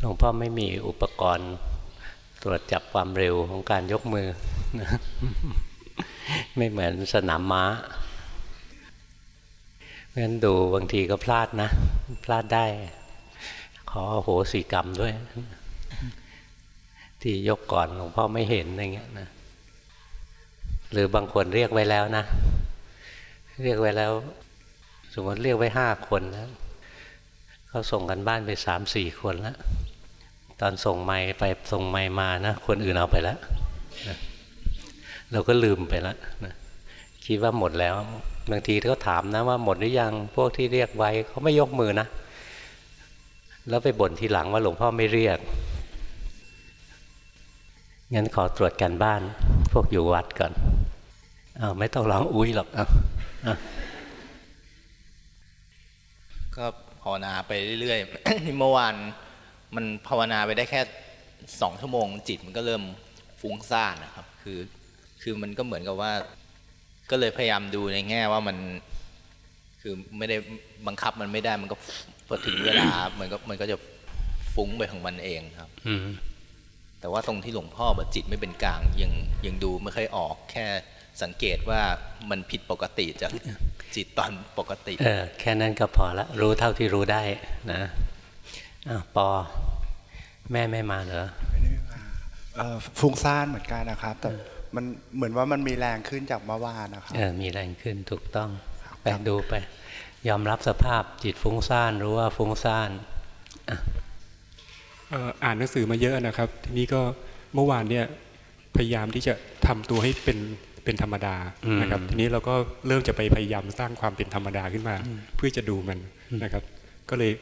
หลวงพ่อไม่มีอุปกรณ์ตรวจจับความเร็วของการยกมือ ไม่เหมือนสนามม้าเพราะฉะนั้นดูบางทีก็พลาดนะ พลาดได้ ขอโหสีกรรมด้วย ที่ยกก่อนหลวงพ่อไม่เห็นอะไรเงี้ยนะหรือบางคนเรียกไว้แล้วนะ เรียกไว้แล้ว สมมติเรียกไว้ห้าคนนะเขาส่งกันบ้านไปสามสี่คนแล้ว ตอนส่งไม้ไปส่งไม้มานะคนอื่นเอาไปแล้วเราก็ลืมไปแล้วนะคิดว่าหมดแล้ว บางทีเขาถามนะว่าหมดหรือยังพวกที่เรียกไว้เขาไม่ยกมือนะ แล้วไปบ่นทีหลังว่าหลวงพ่อไม่เรียกงั้นขอตรวจกันบ้าน พวกอยู่วัดก่อนอาไม่ต้องร้องอุ้ยหรอกอาก็ภาวนาไปเรื่อยๆเมื่อวาน มันภาวนาไปได้แค่สองชั่วโมง จิตมันก็เริ่มฟุ้งซ่านนะครับ คือคือมันก็เหมือนกับว่า ก็เลยพยายามดูในแง่ว่ามันคือไม่ได้บังคับมันไม่ได้มันก็พอถึงเวลามันก็มันก็จะฟุ้งไปของมันเองครับอืมแต่ว่าตรงที่หลวงพ่อบอกจิตไม่เป็นกลางยังยังดูไม่ค่อยออก แค่สังเกตว่ามันผิดปกติจากจิตตอนปกติ เออแค่นั้นก็พอละรู้เท่าที่รู้ได้นะ อ้าวปอ แม่ไม่มาเหรอไม่ได้มาเอ่อฟุ้งซ่านเหมือนกันนะครับ แต่มันเหมือนว่ามันมีแรงขึ้นจากเมื่อวานนะครับเออมีแรงขึ้นถูกต้องไปดูไป ยอมรับสภาพจิตฟุ้งซ่านรู้ว่าฟุ้งซ่านเอ่ออ่านหนังสือมาเยอะนะครับ ทีนี้ก็เมื่อวานเนี่ยพยายามที่จะทำตัวให้เป็นเป็นธรรมดาอืมนะครับ ทีนี้เราก็เริ่มจะไปพยายามสร้างความเป็นธรรมดาขึ้นมา เพื่อจะดูมันนะครับ ก็เลย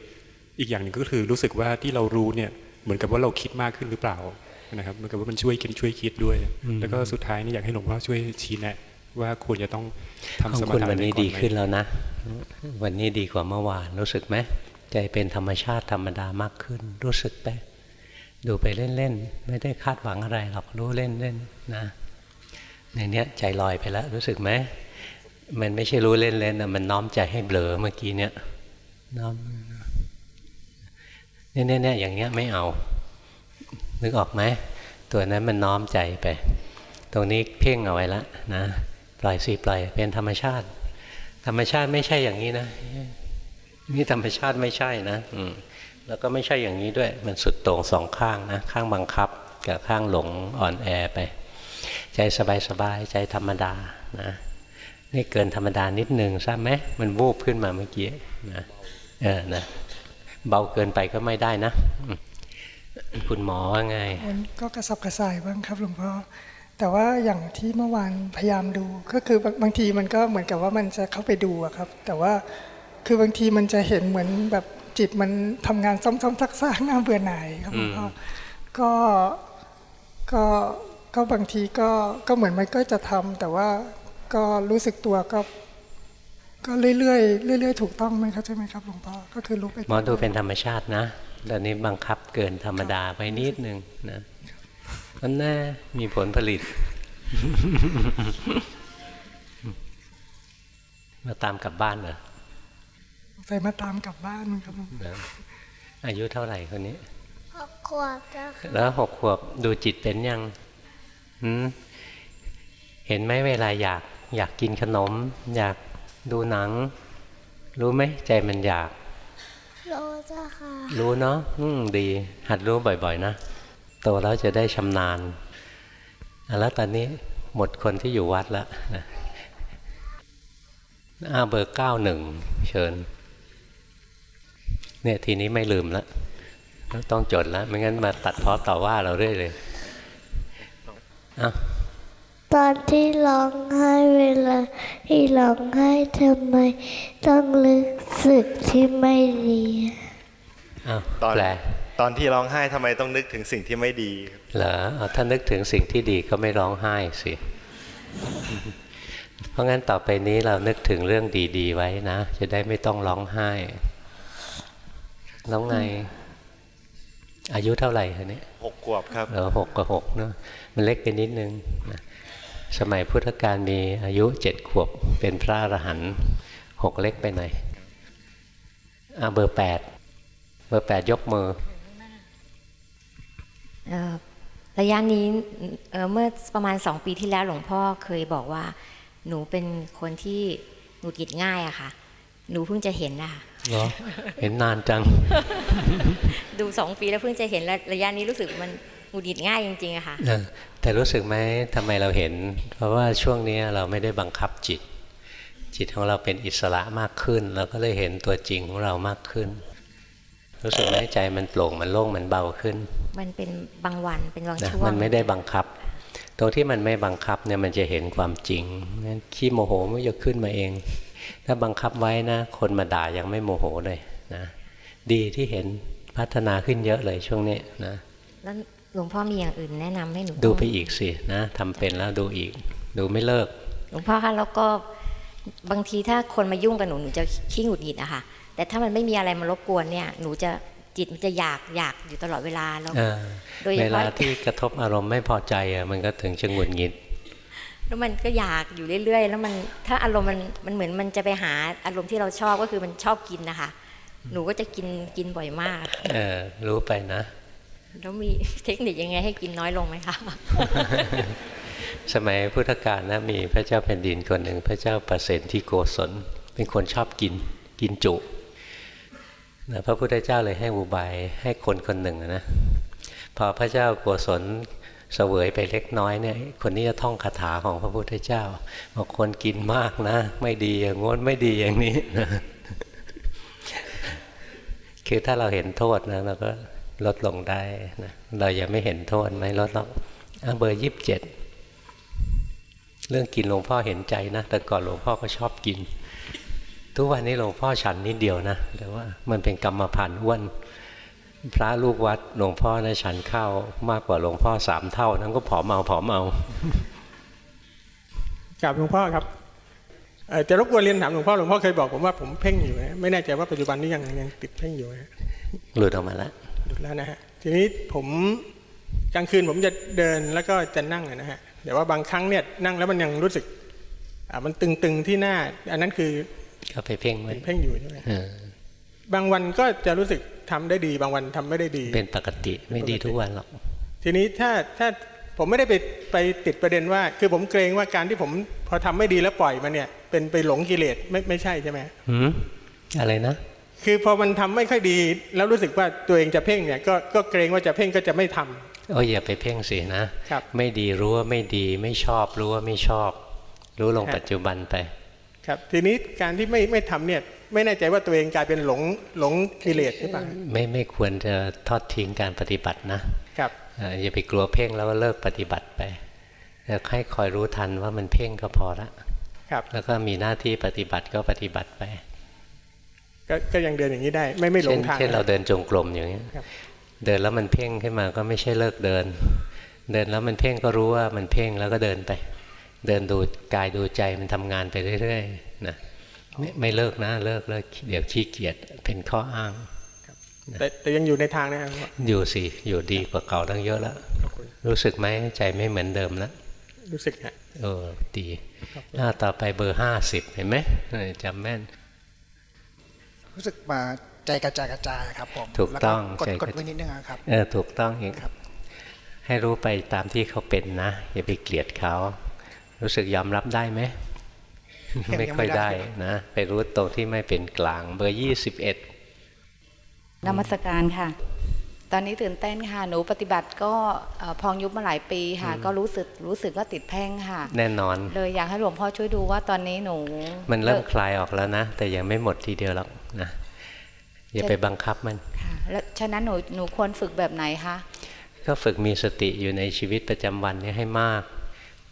อีกอย่างหนึ่งก็คือรู้สึกว่าที่เรารู้เนี่ยเหมือนกับว่าเราคิดมากขึ้นหรือเปล่านะครับเหมือนกับว่ามันช่วยคิดช่วยคิดด้วย แล้วก็สุดท้ายนี่อยากให้หลวงพ่อช่วยชี้แนะ ว่าควรจะต้องขอทำงสมคุณถะวันนี้ไก่อดีไหมขึ้นแล้วนะ วันนี้ดีกว่าเมื่อวานรู้สึกไหมใจเป็นธรรมชาติธรรมดามากขึ้น รู้สึกไปดูไปเล่นๆไม่ได้คาดหวังอะไรหรอกรู้เล่นๆนะในเนี้ยใจลอยไปแล้วรู้สึกไหมมันไม่ใช่รู้เล่นๆนะมันน้อมใจให้เบลอเมื่อกี้เนี่ยน้อม เนี่ยเนี่ยอย่างเงี้ยไม่เอา นึกออกไหมตัวนั้นมันน้อมใจไป ตรงนี้เพ่งเอาไว้ล้วนะปล่อยสิปล่อยเป็นธรรมชาติ ธรรมชาติไม่ใช่อย่างนี้นะนี่ธรรมชาติไม่ใช่นะอืมแล้วก็ไม่ใช่อย่างนี้ด้วย มันสุดโต่งสองข้างนะข้างบังคับกับข้างหลงอ่อนแอไป ใจสบายๆใจธรรมดานะนี่เกินธรรมดานิดนึงทราบไหมมันวูบขึ้นมาเมื่อกี้นะเออนะ เบาเกินไปก็ไม่ได้นะอืมคุณหมอว่าไงมันก็กระสับกระส่ายบ้างครับหลวงพ่อแต่ว่าอย่างที่เมื่อวานพยายามดูก็คือบางบางทีมันก็เหมือนกับว่ามันจะเข้าไปดูอะครับ แต่ว่าคือบางทีมันจะเห็นเหมือนแบบจิตมันทำงานซ้ำๆซักๆน่าเบื่อหน่ายครับหลวงพ่ออก็ก็ก็บางทีก็ก็เหมือนมันก็จะทำแต่ว่าก็รู้สึกตัวก็ ก็เรื่อยๆเรื่อยๆถูกต้องไหมครับใช่ไหมครับหลวงพ่อก็คือรู้ไปหมอดูเป็นธรรมชาตินะตอนนี้บังคับเกินธรรมดาไปนิดนึงนะมันแน่มีผลผลิต มาตามกลับบ้านเหรอใส่มาตามกลับบ้านครับหลวงพ่อนะอายุเท่าไหร่คนนี้หกขวบเจ้าค่ะแล้วหกขวบดูจิตเป็นยังหืมเห็นไหมเวลาอยากอยากกินขนม อยาก ดูหนัง รู้ไหมใจมันอยากโลเจ้าค่ะ รู้เนาะอืมดี หัดรู้บ่อยๆนะโตแล้วจะได้ชำนาญอะแล้วตอนนี้หมดคนที่อยู่วัดแล้วนะอ้าเบอร์เก้าหนึ่งเชิญ เนี่ยทีนี้ไม่ลืมแล้วต้องจดแล้ว ไม่งั้นมาตัดเพ้อต่อว่าเราเรื่อยเลยอะ ตอนที่ร้องไห้เวลาที่ร้องไห้ทำไม ต้องรู้สึกที่ไม่ดีอ้าวตอนแปลตอนที่ร้องไห้ทำไมต้องนึกถึงสิ่งที่ไม่ดีครับเหรอเอาถ้านึกถึงสิ่งที่ดีก็ไม่ร้องไห้สิ เพราะงั้นต่อไปนี้เรานึกถึงเรื่องดี ๆ ไว้นะ จะได้ไม่ต้องร้องไห้แล้วไง อายุเท่าไหร่คะเนี่ยหกขวบครับเออหกกับหกเนอะมันเล็กไปนิดนึงนะ สมัยพุทธกาลมีอายุเจ็ดขวบเป็นพระอรหันต์หกเล็กไปหน่อยอะเบอร์แปดเบอร์แปดยกมือเอ่อระยะนี้เอ่อเมื่อประมาณสองปีที่แล้วหลวงพ่อเคยบอกว่า หนูเป็นคนที่หงุดหงิดง่ายอะค่ะ หนูเพิ่งจะเห็นนะคะเหรอเห็นนานจัง ดูสองปีแล้วเพิ่งจะเห็นแล้วระยะนี้รู้สึกมันหงุดหงิดง่ายจริงๆอะค่ะเออ แต่รู้สึกไหมทำไมเราเห็น เพราะว่าช่วงนี้เราไม่ได้บังคับจิต จิตของเราเป็นอิสระมากขึ้น เราก็เลยเห็นตัวจริงของเรามากขึ้น รู้สึกไหมใจมันโปร่งมันโล่งมันเบาขึ้น มันเป็นบางวันเป็นบางนะช่วงมันไม่ได้บังคับ ตรงที่มันไม่บังคับเนี่ยมันจะเห็นความจริงงั้นขี้โมโหมันจะขึ้นมาเอง ถ้าบังคับไว้นะ คนมาด่ายังไม่โมโหเลยนะ ดีที่เห็นพัฒนาขึ้นเยอะเลยช่วงนี้นะแล้วห ลวงพ่อมีอย่างอื่นแนะนำให้หนูดูไปอีกสินะทำเป็นแล้วดูอีก ดูไม่เลิก หลวงพ่อคะแล้วก็บางทีถ้าคนมายุ่งกับหนูหนูจะขี้หงุดหงิดอะค่ะ แต่ถ้ามันไม่มีอะไรมารบกวนเนี่ย หนูจะจิตมันจะอยากอยากอยู่ตลอดเวลาแล้วเออโดยเฉเวพาะลาที่กระทบอารมณ์ไม่พอใจอะมันก็ถึงจะหงุดหงิด แล้วมันก็อยากอยู่เรื่อย ๆ แล้วมันถ้าอารมณ์มันมันเหมือนมันจะไปหาอารมณ์ที่เราชอบก็คือมันชอบกินนะคะ หนูก็จะกินกินบ่อยมาก เออรู้ไปนะ แล้วมีเทคนิคยังไงให้กินน้อยลงไหมคะ สมัยพุทธกาลนะมีพระเจ้าแผ่นดินคนหนึ่ง พระเจ้าประเสนที่โกศล เป็นคนชอบกินกินจุนะพระพุทธเจ้าเลยให้อุบายให้คนคนหนึ่งนะพอพระเจ้าโกศลเสวยไปเล็กน้อยเนี่ยคนนี้จะท่องคาถาของพระพุทธเจ้าบอกคนกินมากนะ ไม่ดีอย่างง้นไม่ดีอย่างนี้นะคือถ้าเราเห็นโทษนะเราก็ ลดลงได้นะเรายังไม่เห็นโทษไม่ลดหรอกอะเบอร์ยี่สิบเจ็ดเรื่องกินหลวงพ่อเห็นใจนะ แต่ก่อนหลวงพ่อก็ชอบกิน ทุกวันนี้หลวงพ่อฉันนิดเดียวนะแต่ว่ามันเป็นกรรมพันธุ์อ้วนพระลูกวัดหลวงพ่อนะฉันข้าวมากกว่าหลวงพ่อสามเท่า นั้นก็ผอมเอาผอมเอากับหลวงพ่อครับเอ่อจะรบกวนเรียนถามหลวงพ่อหลวงพ่อเคยบอกผมว่าผมเพ่งอยู่นะไม่แน่ใจว่าปัจจุบันนี้ยังยังติดเพ่งอยู่นะหลุดออกมาแล้วหยุ ดแล้วนะฮะทีนี้ผมกลางคืนผมจะเดินแล้วก็จะนั่งอะนะฮะแต่ว่าบางครั้งเนี่ยนั่งแล้วมันยังรู้สึกอ่ามันตึงๆที่หน้า อันนั้นคือก็ไปเพ่งไว้เป็นเพ่งอยู่ใช่ไหมเออบางวันก็จะรู้สึกทำได้ดี บางวันทำไม่ได้ดี เป็นปกติไม่ดีทุกวันหรอกทีนี้ถ้าถ้าผมไม่ได้ไปไปติดประเด็นว่า คือผมเกรงว่าการที่ผมพอทำไม่ดีแล้วปล่อยมันเนี่ย เป็นไปหลงกิเลสไม่ไม่ใช่ใช่ไหมหืมอะไรนะ คือพอมันทำไม่ค่อยดี แล้วรู้สึกว่าตัวเองจะเพ่งเนี่ยก็ก็เกรงว่าจะเพ่งก็จะไม่ทำโอ้ยอย่าไปเพ่งสินะครับไม่ดีรู้ว่าไม่ดีไม่ชอบรู้ว่าไม่ชอบ รู้ลงครับปัจจุบันไป ครับทีนี้การที่ไม่ไม่ทำเนี่ยไม่แน่ใจว่าตัวเองกลายเป็นหลงหลงกิเลสหรือเปล่าไม่ไม่ควรจะทอดทิ้งการปฏิบัตินะครับเอ่ออย่าไปกลัวเพ่งแล้วก็เลิกปฏิบัติไปแต่ให้คอยรู้ทันว่ามันเพ่งก็พอละครับแล้วก็มีหน้าที่ปฏิบัติก็ปฏิบัติไป ก็ก็ยังเดินอย่างนี้ได้ ไม่ไม่หลเช่งนทางเช่นเราเดินจงกรมอย่างนี้ยครับเดินแล้วมันเพ่งขึ้นมาก็ไม่ใช่เลิกเดิน เดินแล้วมันเพ่งก็รู้ว่ามันเพ่งแล้วก็เดินไป เดินดูกายดูใจมันทำงานไปเรื่อยๆนะไม่ไม่เลิกนะเลิกเลิกเดี๋ยวขี้เกียจเป็นข้ออ้างแต่แต่ยังอยู่ในทางนะครับอยู่สิอยู่ดีกว่าเก่าตั้งเยอะแล้วขอบคุณรู้สึกไหมใจไม่เหมือนเดิมแล้วรู้สึกฮะเออดีอ่าต่อไปเบอร์ห้าสิบเห็นไหมเออจำแม่น รู้สึกมาใจกระจายกระจายครับผมถูกต้องแล้วกดใจกกดระไว้นิดนึงอะครับเออถูกต้องอีกให้รู้ไปตามที่เขาเป็นนะ อย่าไปเกลียดเขารู้สึกยอมรับได้ไหมยังไม่ค่อยยังไม่ได้ได้นะ ไปรู้ตรงที่ไม่เป็นกลาง เบอร์ยี่สิบเอ็ดนมัสการค่ะ ตอนนี้ตื่นเต้นค่ะ หนูปฏิบัติก็เอ่อพองยุบมาหลายปีค่ะ ก็รู้สึกรู้สึกว่าติดแพ่งค่ะ แน่นอน เลยอยากให้หลวงพ่อช่วยดูว่าตอนนี้หนู มันเริ่มลิกคลายออกแล้วนะ แต่ยังไม่หมดทีเดียวหรอกนะอย่าไปบังคับมันค่ะแล้วฉะนั้นหนูหนูควรฝึกแบบไหนคะก็ฝึกมีสติอยู่ในชีวิตประจำวันนี้ให้มาก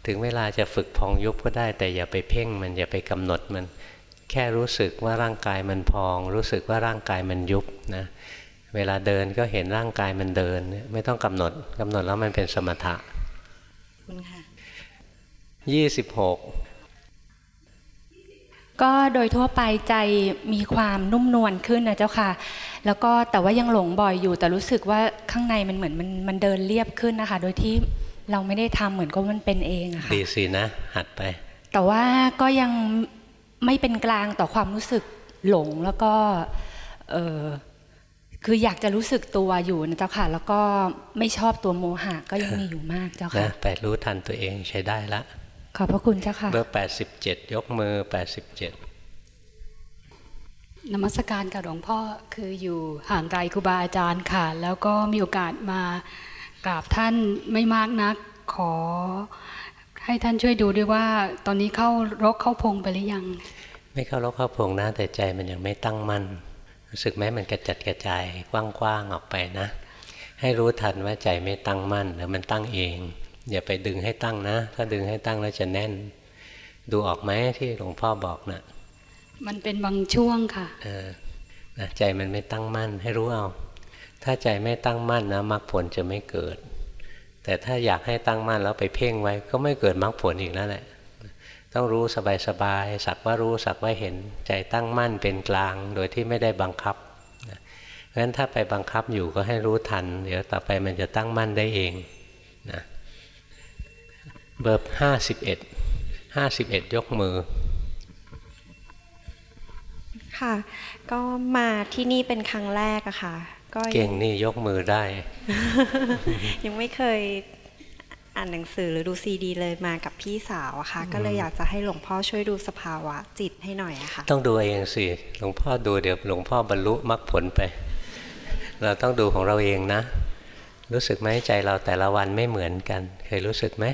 ถึงเวลาจะฝึกพองยุบก็ได้ แต่อย่าไปเพ่งมันอย่าไปกำหนดมัน แค่รู้สึกว่าร่างกายมันพอง รู้สึกว่าร่างกายมันยุบนะ เวลาเดินก็เห็นร่างกายมันเดินเนี่ยไม่ต้องกำหนดกำหนดแล้วมันเป็นสมถะคุณค่ะยี่สิบหกก็โดยทั่วไปใจมีความนุ่มนวลขึ้นนะเจ้าค่ะ แล้วก็แต่ว่ายังหลงบ่อยอยู่ แต่รู้สึกว่าข้างในมันเหมือนมันมันเดินเรียบขึ้นนะคะ โดยที่เราไม่ได้ทำเหมือนกับมันเป็นเองอะค่ะดีสินะ หัดไป แต่ว่าก็ยังไม่เป็นกลางต่อความรู้สึกหลงแล้วก็เออ คืออยากจะรู้สึกตัวอยู่นะเจ้าค่ะ แล้วก็ไม่ชอบตัวโมหะก็ยังมีอยู่มากเจ้านะค่ะไปรู้ทันตัวเองใช้ได้ละ ขอบพระคุณเจ้าค่ะเบอร์87ยกมือ87นมัสการกับหลวงพ่อคืออยู่ห่างไกลครูบาอาจารย์ค่ะ แล้วก็มีโอกาสมากราบท่านไม่มากนักขอ ให้ท่านช่วยดูด้วยว่า ตอนนี้เข้ารกเข้าพงไปหรือยัง ไม่เข้ารกเข้าพงนะแต่ใจมันยังไม่ตั้งมั่น รู้สึกไหมมันกระจัดกระจายกว้างๆออกไปนะ ให้รู้ทันว่าใจไม่ตั้งมั่นแล้วมันตั้งเอง อย่าไปดึงให้ตั้งนะ ถ้าดึงให้ตั้งแล้วจะแน่น ดูออกไหมที่หลวงพ่อบอกนะมันเป็นบางช่วงค่ะเออนะใจมันไม่ตั้งมั่นให้รู้เอา ถ้าใจไม่ตั้งมั่นนะมรรคผลจะไม่เกิด แต่ถ้าอยากให้ตั้งมั่นแล้วไปเพ่งไว้ ก็ไม่เกิดมรรคผลอีกนั่นแหละ ต้องรู้สบายๆสักว่ารู้สักว่าเห็นใจตั้งมั่นเป็นกลาง โดยที่ไม่ได้บังคับนะเพราะฉะนั้นถ้าไปบังคับอยู่ก็ให้รู้ทัน เดี๋ยวต่อไปมันจะตั้งมั่นได้เองนะเบอร์ห้าสิบเอ็ดห้าสิบเอ็ดยกมือ ค่ะ ก็มาที่นี่เป็นครั้งแรกอะค่ะ ก็ยังเก่งนี่ยกมือได้ ยังไม่เคย อ่านหนังสือหรือดูซีดีเลยมากับพี่สาวอะค่ะ ก็เลยอยากจะให้หลวงพ่อช่วยดูสภาวะจิตให้หน่อยอะค่ะ ต้องดูเองสิหลวงพ่อดูเดี๋ยวหลวงพ่อบรรลุมรรคผลไป เราต้องดูของเราเองนะ รู้สึกไหมใจเราแต่ละวันไม่เหมือนกัน เคยรู้สึกไหม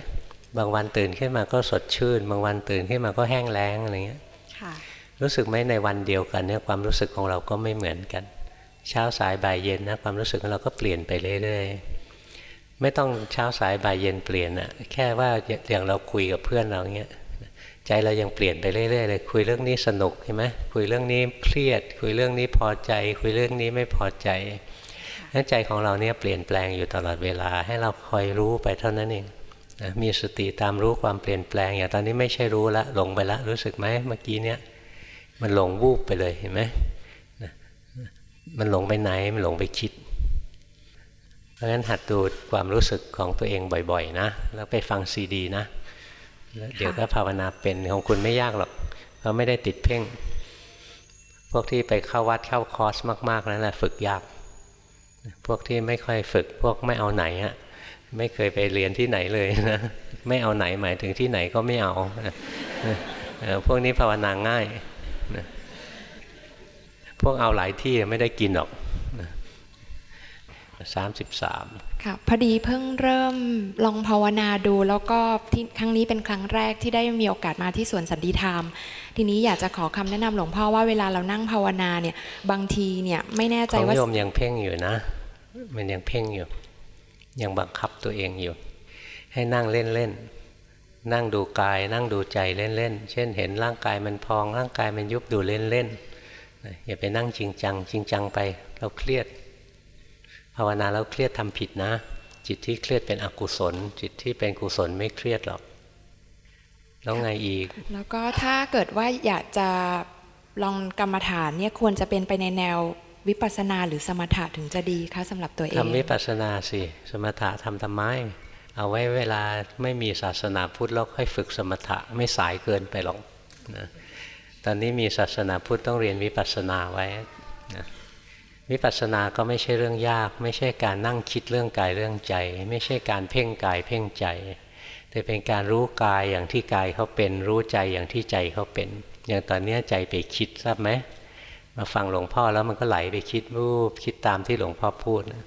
บางวันตื่นขึ้นมาก็สดชื่น บางวันตื่นขึ้นมาก็แห้งแล้งอะไรเงี้ยค่ะรู้สึกไหมในวันเดียวกันเนี่ยความรู้สึกของเราก็ไม่เหมือนกัน เช้าสายบ่ายเย็นนะความรู้สึกของเราก็เปลี่ยนไปเรื่อยๆ ไม่ต้องเช้าสายบ่ายเย็นเปลี่ยนอะแค่ว่าอย่างเราคุยกับเพื่อนเราเงี้ยใจเรายังเปลี่ยนไปเรื่อยๆเลยคุยเรื่องนี้สนุกใช่ไหมคุยเรื่องนี้เครียด คุยเรื่องนี้พอใจ คุยเรื่องนี้ไม่พอใจนั้นใจของเราเนี่ยเปลี่ยนแปลงอยู่ตลอดเวลา ให้เราคอยรู้ไปเท่านั้นเองนะมีสติตามรู้ความเปลี่ยนแปลงอย่างตอนนี้ไม่ใช่รู้ละหลงไปละรู้สึกไหมเมื่อกี้เนี่ยมันหลงวูบไปเลยเห็นไหมมันหลงไปไหนมันหลงไปคิด ราะฉะนั้นหัดดูความรู้สึกของตัวเองบ่อยๆนะ แล้วไปฟังซีดีนะแล้วเดี๋ยวก็ภาวนาเป็นของคุณไม่ยากหรอกเพราะไม่ได้ติดเพ่ง พวกที่ไปเข้าวัดเข้าคอร์สมาก ๆนั่นแหละฝึกยาก พวกที่ไม่ค่อยฝึก พวกไม่เอาไหนอะไม่เคยไปเรียนที่ไหนเลยนะ ไม่เอาไหนหมายถึงที่ไหนก็ไม่เอา พวกนี้ภาวนาง่าย พวกเอาหลายที่ไม่ได้กินหรอก สามสิบสามค่ะพอดีเพิ่งเริ่มลองภาวนาดูแล้วก็ที่ครั้งนี้เป็นครั้งแรกที่ได้มีโอกาสมาที่สวนสันติธรรม ทีนี้อยากจะขอคำแนะนำหลวงพ่อว่าเวลาเรานั่งภาวนาเนี่ยบางทีเนี่ยไม่แน่ใจของว่าโยมยังเพ่งอยู่นะ มันยังเพ่งอยู่ ยังบังคับตัวเองอยู่ ให้นั่งเล่นเล่นๆนั่งดูกาย นั่งดูใจเล่นเล่นๆเช่น เห็นร่างกายมันพองร่างกายมันยุบดูเล่นเล่นๆอย่าไปนั่งจริงจัง จริงจังไปเราเครียด ภาวนาแล้วเครียดทำผิดนะ จิตที่เครียดเป็นอกุศล จิตที่เป็นกุศลไม่เครียดหรอก แล้วไงอีก แล้วก็ถ้าเกิดว่าอยากจะลองกรรมฐานเนี่ยควรจะเป็นไปในแนววิปัสสนาหรือสมถะถึงจะดีคะสำหรับตัวเองทำวิปัสสนาสิสมถะทำทำไมเอาไว้เวลาไม่มีศาสนาพุทธแล้วค่อยฝึกสมถะไม่สายเกินไปหรอกนะตอนนี้มีศาสนาพุทธต้องเรียนวิปัสสนาไว้นะ วิปัสสนาก็ไม่ใช่เรื่องยาก ไม่ใช่การนั่งคิดเรื่องกายเรื่องใจ ไม่ใช่การเพ่งกายเพ่งใจ แต่เป็นการรู้กายอย่างที่กายเขาเป็น รู้ใจอย่างที่ใจเขาเป็น อย่างตอนนี้ใจไปคิดทราบไหมมาฟังหลวงพ่อแล้วมันก็ไหลไปคิดวูบคิดตามที่หลวงพ่อพูดนะ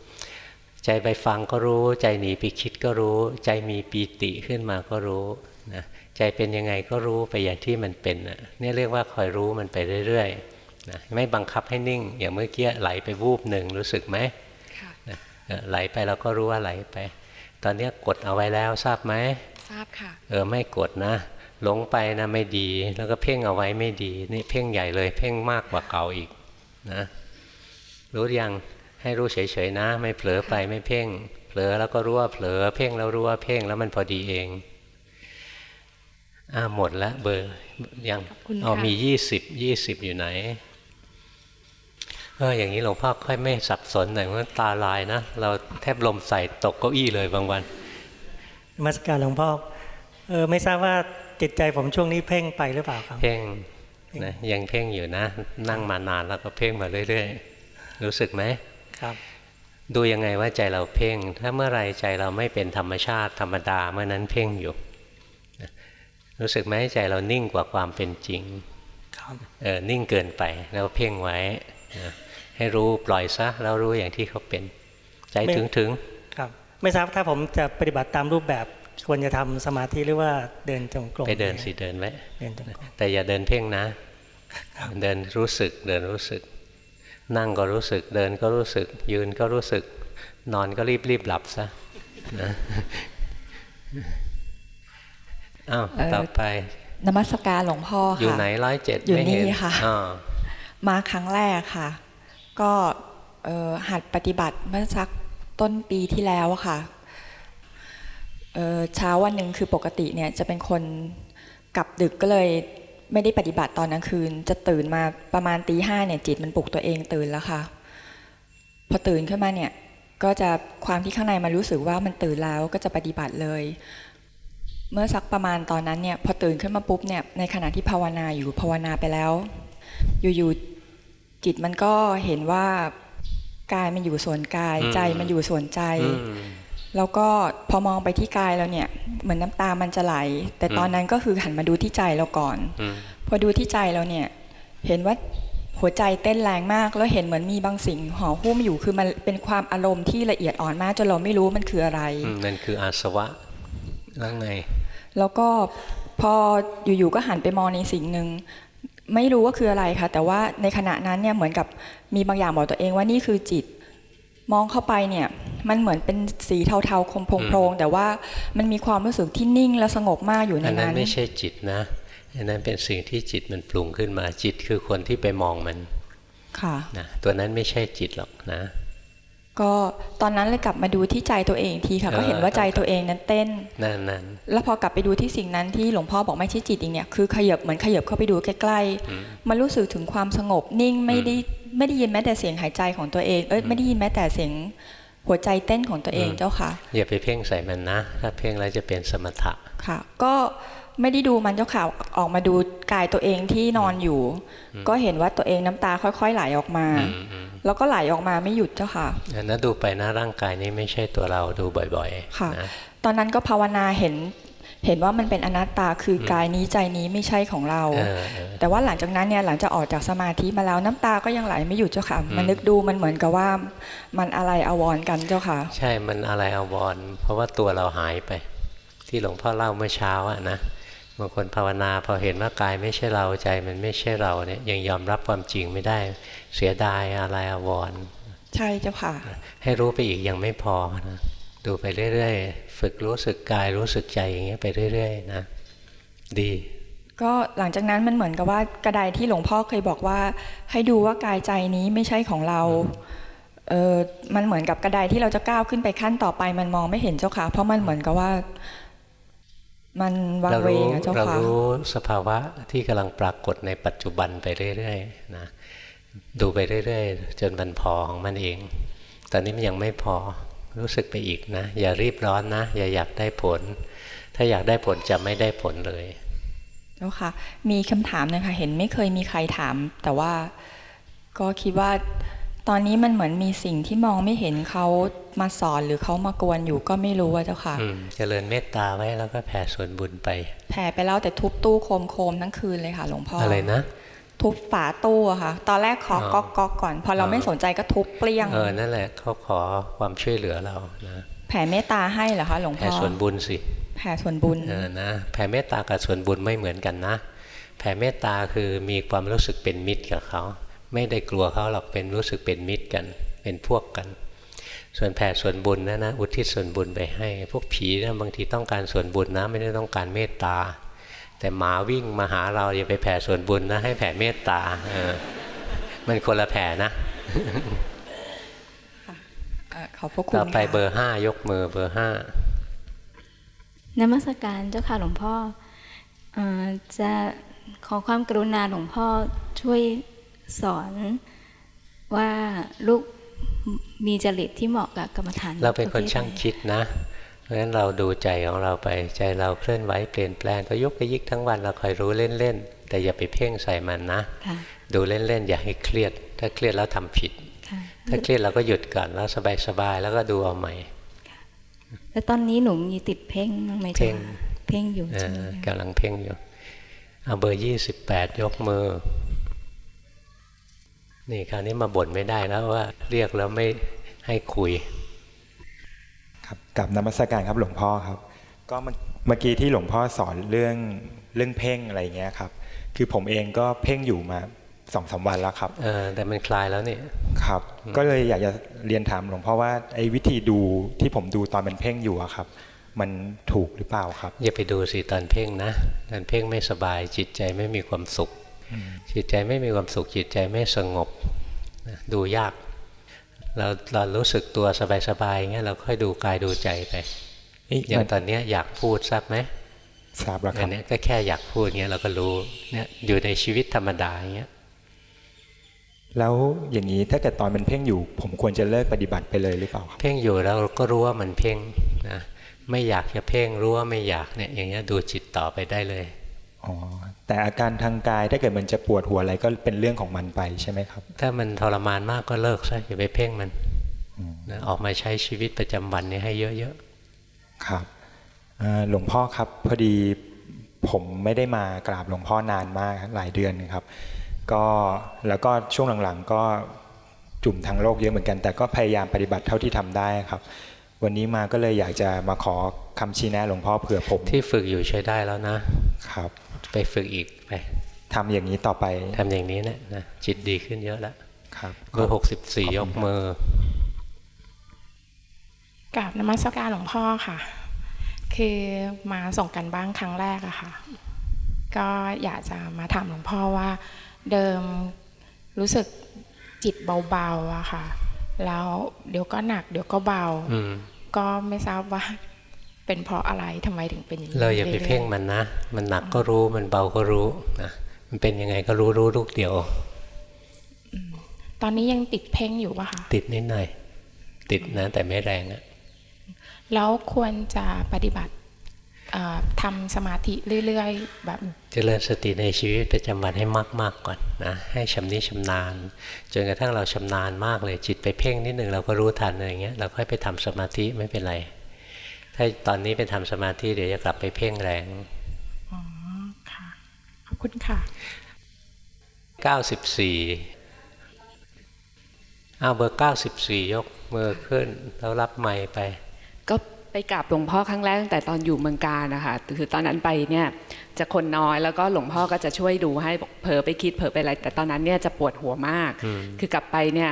ใจไปฟังก็รู้ ใจหนีไปคิดก็รู้ ใจมีปีติขึ้นมาก็รู้นะใจเป็นยังไงก็รู้ไปอย่างที่มันเป็นนะนี่เรียกว่าคอยรู้มันไปเรื่อยๆ นะไม่บังคับให้นิ่ง อย่างเมื่อกี้ไหลไปวูบหนึ่งรู้สึกไหมนะเออไหลไปเราก็รู้ว่าไหลไป ตอนนี้กดเอาไว้แล้วทราบไหมทราบค่ะ เออไม่กดนะ หลงไปนะไม่ดี แล้วก็เพ่งเอาไว้ไม่ดี นี่เพ่งใหญ่เลย เพ่งมากกว่าเก่าอีกนะ รู้ยังให้รู้เฉยๆนะ ไม่เผลอไปไม่เพ่ง เผลอแล้วก็รู้ว่าเผลอ เพ่งแล้วรู้ว่าเพ่งแล้วมันพอดีเองอ่าหมดแล้วเบอร์ยังคุณอ๋อค่ะมียี่สิบยี่สิบอยู่ไหน เอออย่างนี้หลวงพ่อค่อยไม่สับสนหน่อยเพราะตาลายนะ เราแทบลมใส่ตกเก้าอี้เลยบางวันนมัสการหลวงพ่อเออไม่ทราบว่าจิตใจผมช่วงนี้เพ่งไปหรือเปล่าครับ เพ่งนะยังเพ่งอยู่นะ นั่งมานานแล้วก็เพ่งมาเรื่อยๆ รู้สึกไหมครับ ดูยังไงว่าใจเราเพ่ง ถ้าเมื่อไรใจเราไม่เป็นธรรมชาติธรรมดาเมื่อนั้นเพ่งอยู่นะรู้สึกไหมใจเรานิ่งกว่าความเป็นจริงครับเออนิ่งเกินไปแล้วเพ่งไว้นะ ให้รู้ปล่อยซะแล้วรู้อย่างที่เขาเป็น ใจไม่ถึงถึงครับ ไม่ทราบถ้าผมจะปฏิบัติตามรูปแบบควรจะทำสมาธิหรือว่าเดินจงกรมไปเดินสิเดินไว้เดินจงกรมแต่อย่าเดินเพ่งนะ เดินรู้สึกเดินรู้สึก นั่งก็รู้สึก เดินก็รู้สึก ยืนก็รู้สึก นอนก็รีบรีบหลับซะนะอ้าวเอ่อต่อไปนมัสการหลวงพ่อค่ะอยู่ไหนร้อยเจ็ดอยู่ไม่เห็นนี่ค่ะอ่ามาครั้งแรกค่ะ ก็หัดปฏิบัติเมื่อสักต้นปีที่แล้วอะค่ะเอ่อเช้าวันหนึ่งคือปกติเนี่ยจะเป็นคนกลับดึกก็เลยไม่ได้ปฏิบัติตอนกลางคืน จะตื่นมาประมาณตีห้าเนี่ยจิตมันปลุกตัวเองตื่นแล้วค่ะ พอตื่นขึ้นมาเนี่ยก็จะความที่ข้างในมันรู้สึกว่ามันตื่นแล้วก็จะปฏิบัติเลย เมื่อสักประมาณตอนนั้นเนี่ยพอตื่นขึ้นมาปุ๊บเนี่ยในขณะที่ภาวนาอยู่ภาวนาไปแล้ว อยู่ๆ จิตมันก็เห็นว่ากายมันอยู่ส่วนกายอืมใจมันอยู่ส่วนใจอืมแล้วก็พอมองไปที่กายแล้วเนี่ย เหมือนน้ำตามันจะไหล แต่ตอนนั้นก็คือหันมาดูที่ใจเราก่อนอืมพอดูที่ใจเราเนี่ย เห็นว่าหัวใจเต้นแรงมาก แล้วเห็นเหมือนมีบางสิ่งห่อหุ้มอยู่คือมันเป็นความอารมณ์ที่ละเอียดอ่อนมากจนเราไม่รู้มันคืออะไรอืมนั่นคืออาสวะแล้วไงแล้วก็พออยู่ๆก็หันไปมองในสิ่งหนึ่ง ไม่รู้ว่าคืออะไรค่ะ แต่ว่าในขณะนั้นเนี่ยเหมือนกับมีบางอย่างบอกตัวเองว่านี่คือจิต มองเข้าไปเนี่ยมันเหมือนเป็นสีเทาๆคมโพรงๆแต่ว่ามันมีความรู้สึกที่นิ่งและสงบมากอยู่ในอันนั้นนั้นไม่ใช่จิตนะอันนั้นเป็นสิ่งที่จิตมันปรุงขึ้นมาจิตคือคนที่ไปมองมันค่ะนะตัวนั้นไม่ใช่จิตหรอกนะ ก็ตอนนั้นเลยกลับมาดูที่ใจตัวเองทีค่ะเออก็เห็นว่าใจตัวเองนั้นเต้นนั่นนั่นแล้วพอกลับไปดูที่สิ่งนั้นที่หลวงพ่อบอกไม่ใช่จิตอีกเนี่ยคือขยับเหมือนขยับเข้าไปดูใกล้อืมๆมันรู้สึกถึงความสงบนิ่งไม่ได้ไม่ได้ยินแม้แต่เสียงหายใจของตัวเองเอ้ยไม่ได้ยินแม้แต่เสียงหัวใจเต้นของตัวเองเจ้าค่ะ อย่าไปเพ่งใส่มันนะ ถ้าเพ่งแล้วจะเป็นสมถะค่ะ ก็ไม่ได้ดูมันเจ้าค่ะออกมาดูกายตัวเองที่นอนอยู่ ก็เห็นว่าตัวเองน้ำตาค่อย ๆ ไหลออกมาอืมอืม แล้วก็ไหลออกมาไม่หยุดเจ้าค่ะอันนั้นดูไปนะร่างกายนี้ไม่ใช่ตัวเราดูบ่อยค่ะๆนะตอนนั้นก็ภาวนาเห็นเห็นว่ามันเป็นอนัตตาคืออกายนี้ใจนี้ไม่ใช่ของเราเออเออแต่ว่าหลังจากนั้นเนี่ยหลังจากออกจากสมาธิมาแล้วน้ำตาก็ยังไหลไม่หยุดเจ้าค่ะอืมมันนึกดูมันเหมือนกับว่ามันอะไรอาวรณ์กันเจ้าค่ะ ใช่มันอะไรอาวรณ์เพราะว่าตัวเราหายไป ที่หลวงพ่อเล่าเมื่อเช้าอะนะ บางคนภาวนาพอเห็นว่ากายไม่ใช่เราใจมันไม่ใช่เราเนี่ยยังยอมรับความจริงไม่ได้ เสียดายอะไรอาวรณ์ใช่เจ้าค่ะ ให้รู้ไปอีกยังไม่พอนะดูไปเรื่อยๆ ฝึกรู้สึกกายรู้สึกใจอย่างเงี้ยไปเรื่อยๆนะดี ก็หลังจากนั้นมันเหมือนกับว่ากระไดที่หลวงพ่อเคยบอกว่า ให้ดูว่ากายใจนี้ไม่ใช่ของเราเออมันเหมือนกับกระไดที่เราจะก้าวขึ้นไปขั้นต่อไปมันมองไม่เห็นเจ้าค่ะ เพราะมันเหมือนกับว่า มันวางเราเวรู้งอะเจ้าเราค่ะรู้สภาวะที่กำลังปรากฏในปัจจุบันไปเรื่อยๆนะดูไปเรื่อยๆ จนมันพอของมันเอง ตอนนี้มันยังไม่พอรู้สึกไปอีกนะ อย่ารีบร้อนนะ อย่าอยากได้ผล ถ้าอยากได้ผลจะไม่ได้ผลเลยเจ้าค่ะ มีคำถามหนะคะเห็นไม่เคยมีใครถาม แต่ว่าก็คิดว่า ตอนนี้มันเหมือนมีสิ่งที่มองไม่เห็นเขามาสอนหรือเขามากวนอยู่ก็ไม่รู้ว่าเจ้าค่ะอืมเจริญเมตตาไว้แล้วก็แผ่ส่วนบุญไป แผ่ไปแล้วแต่ทุบตู้โคมโคมๆทั้งคืนเลยค่ะหลวงพ่ออะอะไรนะ ทุบฝาตู้อะค่ะ ตอนแรกขออ๋อก๊อกก๊อกก่อน พอเราอ๋อไม่สนใจก็ทุบเปรี้ยงเออนั่นแหละเขาขอความช่วยเหลือเรานะแผ่เมตตาให้เหรอคะหลวงพ่แผ่อส่วนบุญสิแผ่ส่วนบุญเออนะแผ่เมตตากับส่วนบุญไม่เหมือนกันนะ แผ่เมตตาคือมีความรู้สึกเป็นมิตรกับเขา ไม่ได้กลัวเขาหรอกเป็นรู้สึกเป็นมิตรกัน เป็นพวกกัน ส่วนแผ่ส่วนบุญนะนะอุทิศส่วนบุญไปให้ พวกผีนะบางทีต้องการส่วนบุญนะไม่ได้ต้องการเมตตา แต่หมาวิ่งมาหาเราอย่าไปแผ่ส่วนบุญนะให้แผ่เมตตาเออมันคนละแผ่นะเอ่อขอบพระคุณต่อไปค่ะเบอร์ห้ายกมือเบอร์ห้านมัสการเจ้าค่ะหลวงพ่อเออจะขอความกรุณาหลวงพ่อช่วย สอนว่าลูกมีจริตที่เหมาะกับกรรมฐาน เราเป็นคนประภทช่างใดคิดนะ เพราะฉะนั้นเราดูใจของเราไปใจเราเคลื่อนไหวเปลี่ยนแปลงก็ยกไปยิกทั้งวันเราคอยรู้เล่นๆแต่อย่าไปเพ่งใส่มันนะค่ะดูเล่นๆอย่าให้เครียด ถ้าเครียดแล้วทำผิดค่ะถ้าเครียดเราก็หยุดก่อนแล้วสบายๆแล้วก็ดูเอาใหม่แล้วตอนนี้หนูมีติดเพ่งบ้างไหมเพ่จ๊ะงเพ่งอยู่เอใช่ไหมอคะกำลังเพ่งอยู่เอาเบอร์ยี่สิบแปดยกมือ นี่คราวนี้มาบ่นไม่ได้แล้วว่าเรียกแล้วไม่ให้คุย ครับกับนมัสการครับหลวงพ่อครับ ก็เมื่อเมื่อกี้ที่หลวงพ่อสอนเรื่องเรื่องเพ่งอะไรเงี้ยครับ คือผมเองก็เพ่งอยู่มาสองสามวันแล้วครับเออแต่มันคลายแล้วนี่ครับ ก็เลยอยากจะเรียนถามหลวงพ่อว่าไอ้วิธีดูที่ผมดูตอนเป็นเพ่งอยู่อะครับ มันถูกหรือเปล่าครับ อย่าไปดูสิตอนเพ่งนะตอนเพ่งไม่สบายจิตใจไม่มีความสุข จิตใจไม่มีความสุขจิตใจไม่สงบนะดูยาก เราเรารู้สึกตัวสบายๆเงี้ยเราค่อยดูกายดูใจไปอย่างตอนเนี้ยอยากพูดทราบไหมทราบแล้วครับอันเนี้ยก็แค่อยากพูดเงี้ยเราก็รู้เนี่ยอยู่ในชีวิตธรรมดาเงี้ยแล้วอย่างนี้ถ้าเกิดตอนเป็นเพ่งอยู่ ผมควรจะเลิกปฏิบัติไปเลยหรือเปล่าครับเพ่งอยู่แล้วเราก็รู้ว่ามันเพ่งนะไม่อยากจะเพ่งรู้ว่าไม่อยากเนี่ยอย่างเงี้ยดูจิตต่อไปได้เลยอ๋อ แต่อาการทางกายถ้าเกิดมันจะปวดหัวอะไรก็เป็นเรื่องของมันไปใช่ไหมครับ ถ้ามันทรมานมากก็เลิกซะอย่าไปเพ่งมันนะออกมาใช้ชีวิตประจำวันนี้ให้เยอะครับอ่าหลวงพ่อครับพอดีผมไม่ได้มากราบหลวงพ่อนานมากหลายเดือนครับ ก็แล้วก็ช่วงหลังๆก็จุ่มทางโลกเยอะเหมือนกัน แต่ก็พยายามปฏิบัติเท่าที่ทำได้ครับ วันนี้มาก็เลยอยากจะมาขอคำชี้แนะหลวงพ่อเผื่อผมๆที่ฝึกอยู่ใช้ได้แล้วนะครับ ไปฝึกอีกไปทำอย่างนี้ต่อไปทำอย่างนี้เนะนะจิตดีขึ้นเยอะแล้วครับเบอร์หกสิบสี่ยกมือกราบนมัสการหลวงพ่อค่ะ คือมาส่งกันบ้างครั้งแรกอะค่ะ ก็อยากจะมาถามหลวงพ่อว่า เดิมรู้สึกจิตเบาๆอะค่ะ แล้วเดี๋ยวก็หนักเดี๋ยวก็เบาอืมก็ไม่ทราบว่า เป็นเพราะอะไรทำไมถึงเป็นอย่างนี้เราอย่าไปรื่ๆเพ่งมันนะ มันหนักก็รู้มันเบาก็รู้นะมันเป็นยังไงก็รู้รู้ลูกเดียว ตอนนี้ยังติดเพ่งอยู่ปะคะติดนิดหน่อยติดนะ แต่ไม่แรงอะแล้วควรจะปฏิบัติเอ่อทำสมาธิเรื่อยๆ แบบเจริญสติในชีวิตประจำวันให้มากๆก่อนนะให้ชำนิชำนาญ จนกระทั่งเราชำนาญมากเลยจิตไปเพ่งนิดหนึ่งเราก็รู้ทันอะไรเงี้ยเราค่อยไปทำสมาธิไม่เป็นไร ถ้าตอนนี้ไปทำสมาธิเดี๋ยวจะกลับไปเพ่งแรง อ๋อ ค่ะ ขอบคุณค่ะ 94อ้าวเบอร์ 94 ยกมือขึ้น แล้วรับไมค์ไป ก็ไปกราบหลวงพ่อครั้งแรกตั้งแต่ตอนอยู่เมืองการนะคะคือตอนนั้นไปเนี่ยจะคนน้อยแล้วก็หลวงพ่อก็จะช่วยดูให้บอกเผลอไปคิดเผลอไปอะไร แต่ตอนนั้นเนี่ยจะปวดหัวมากอืมคือกลับไปเนี่ย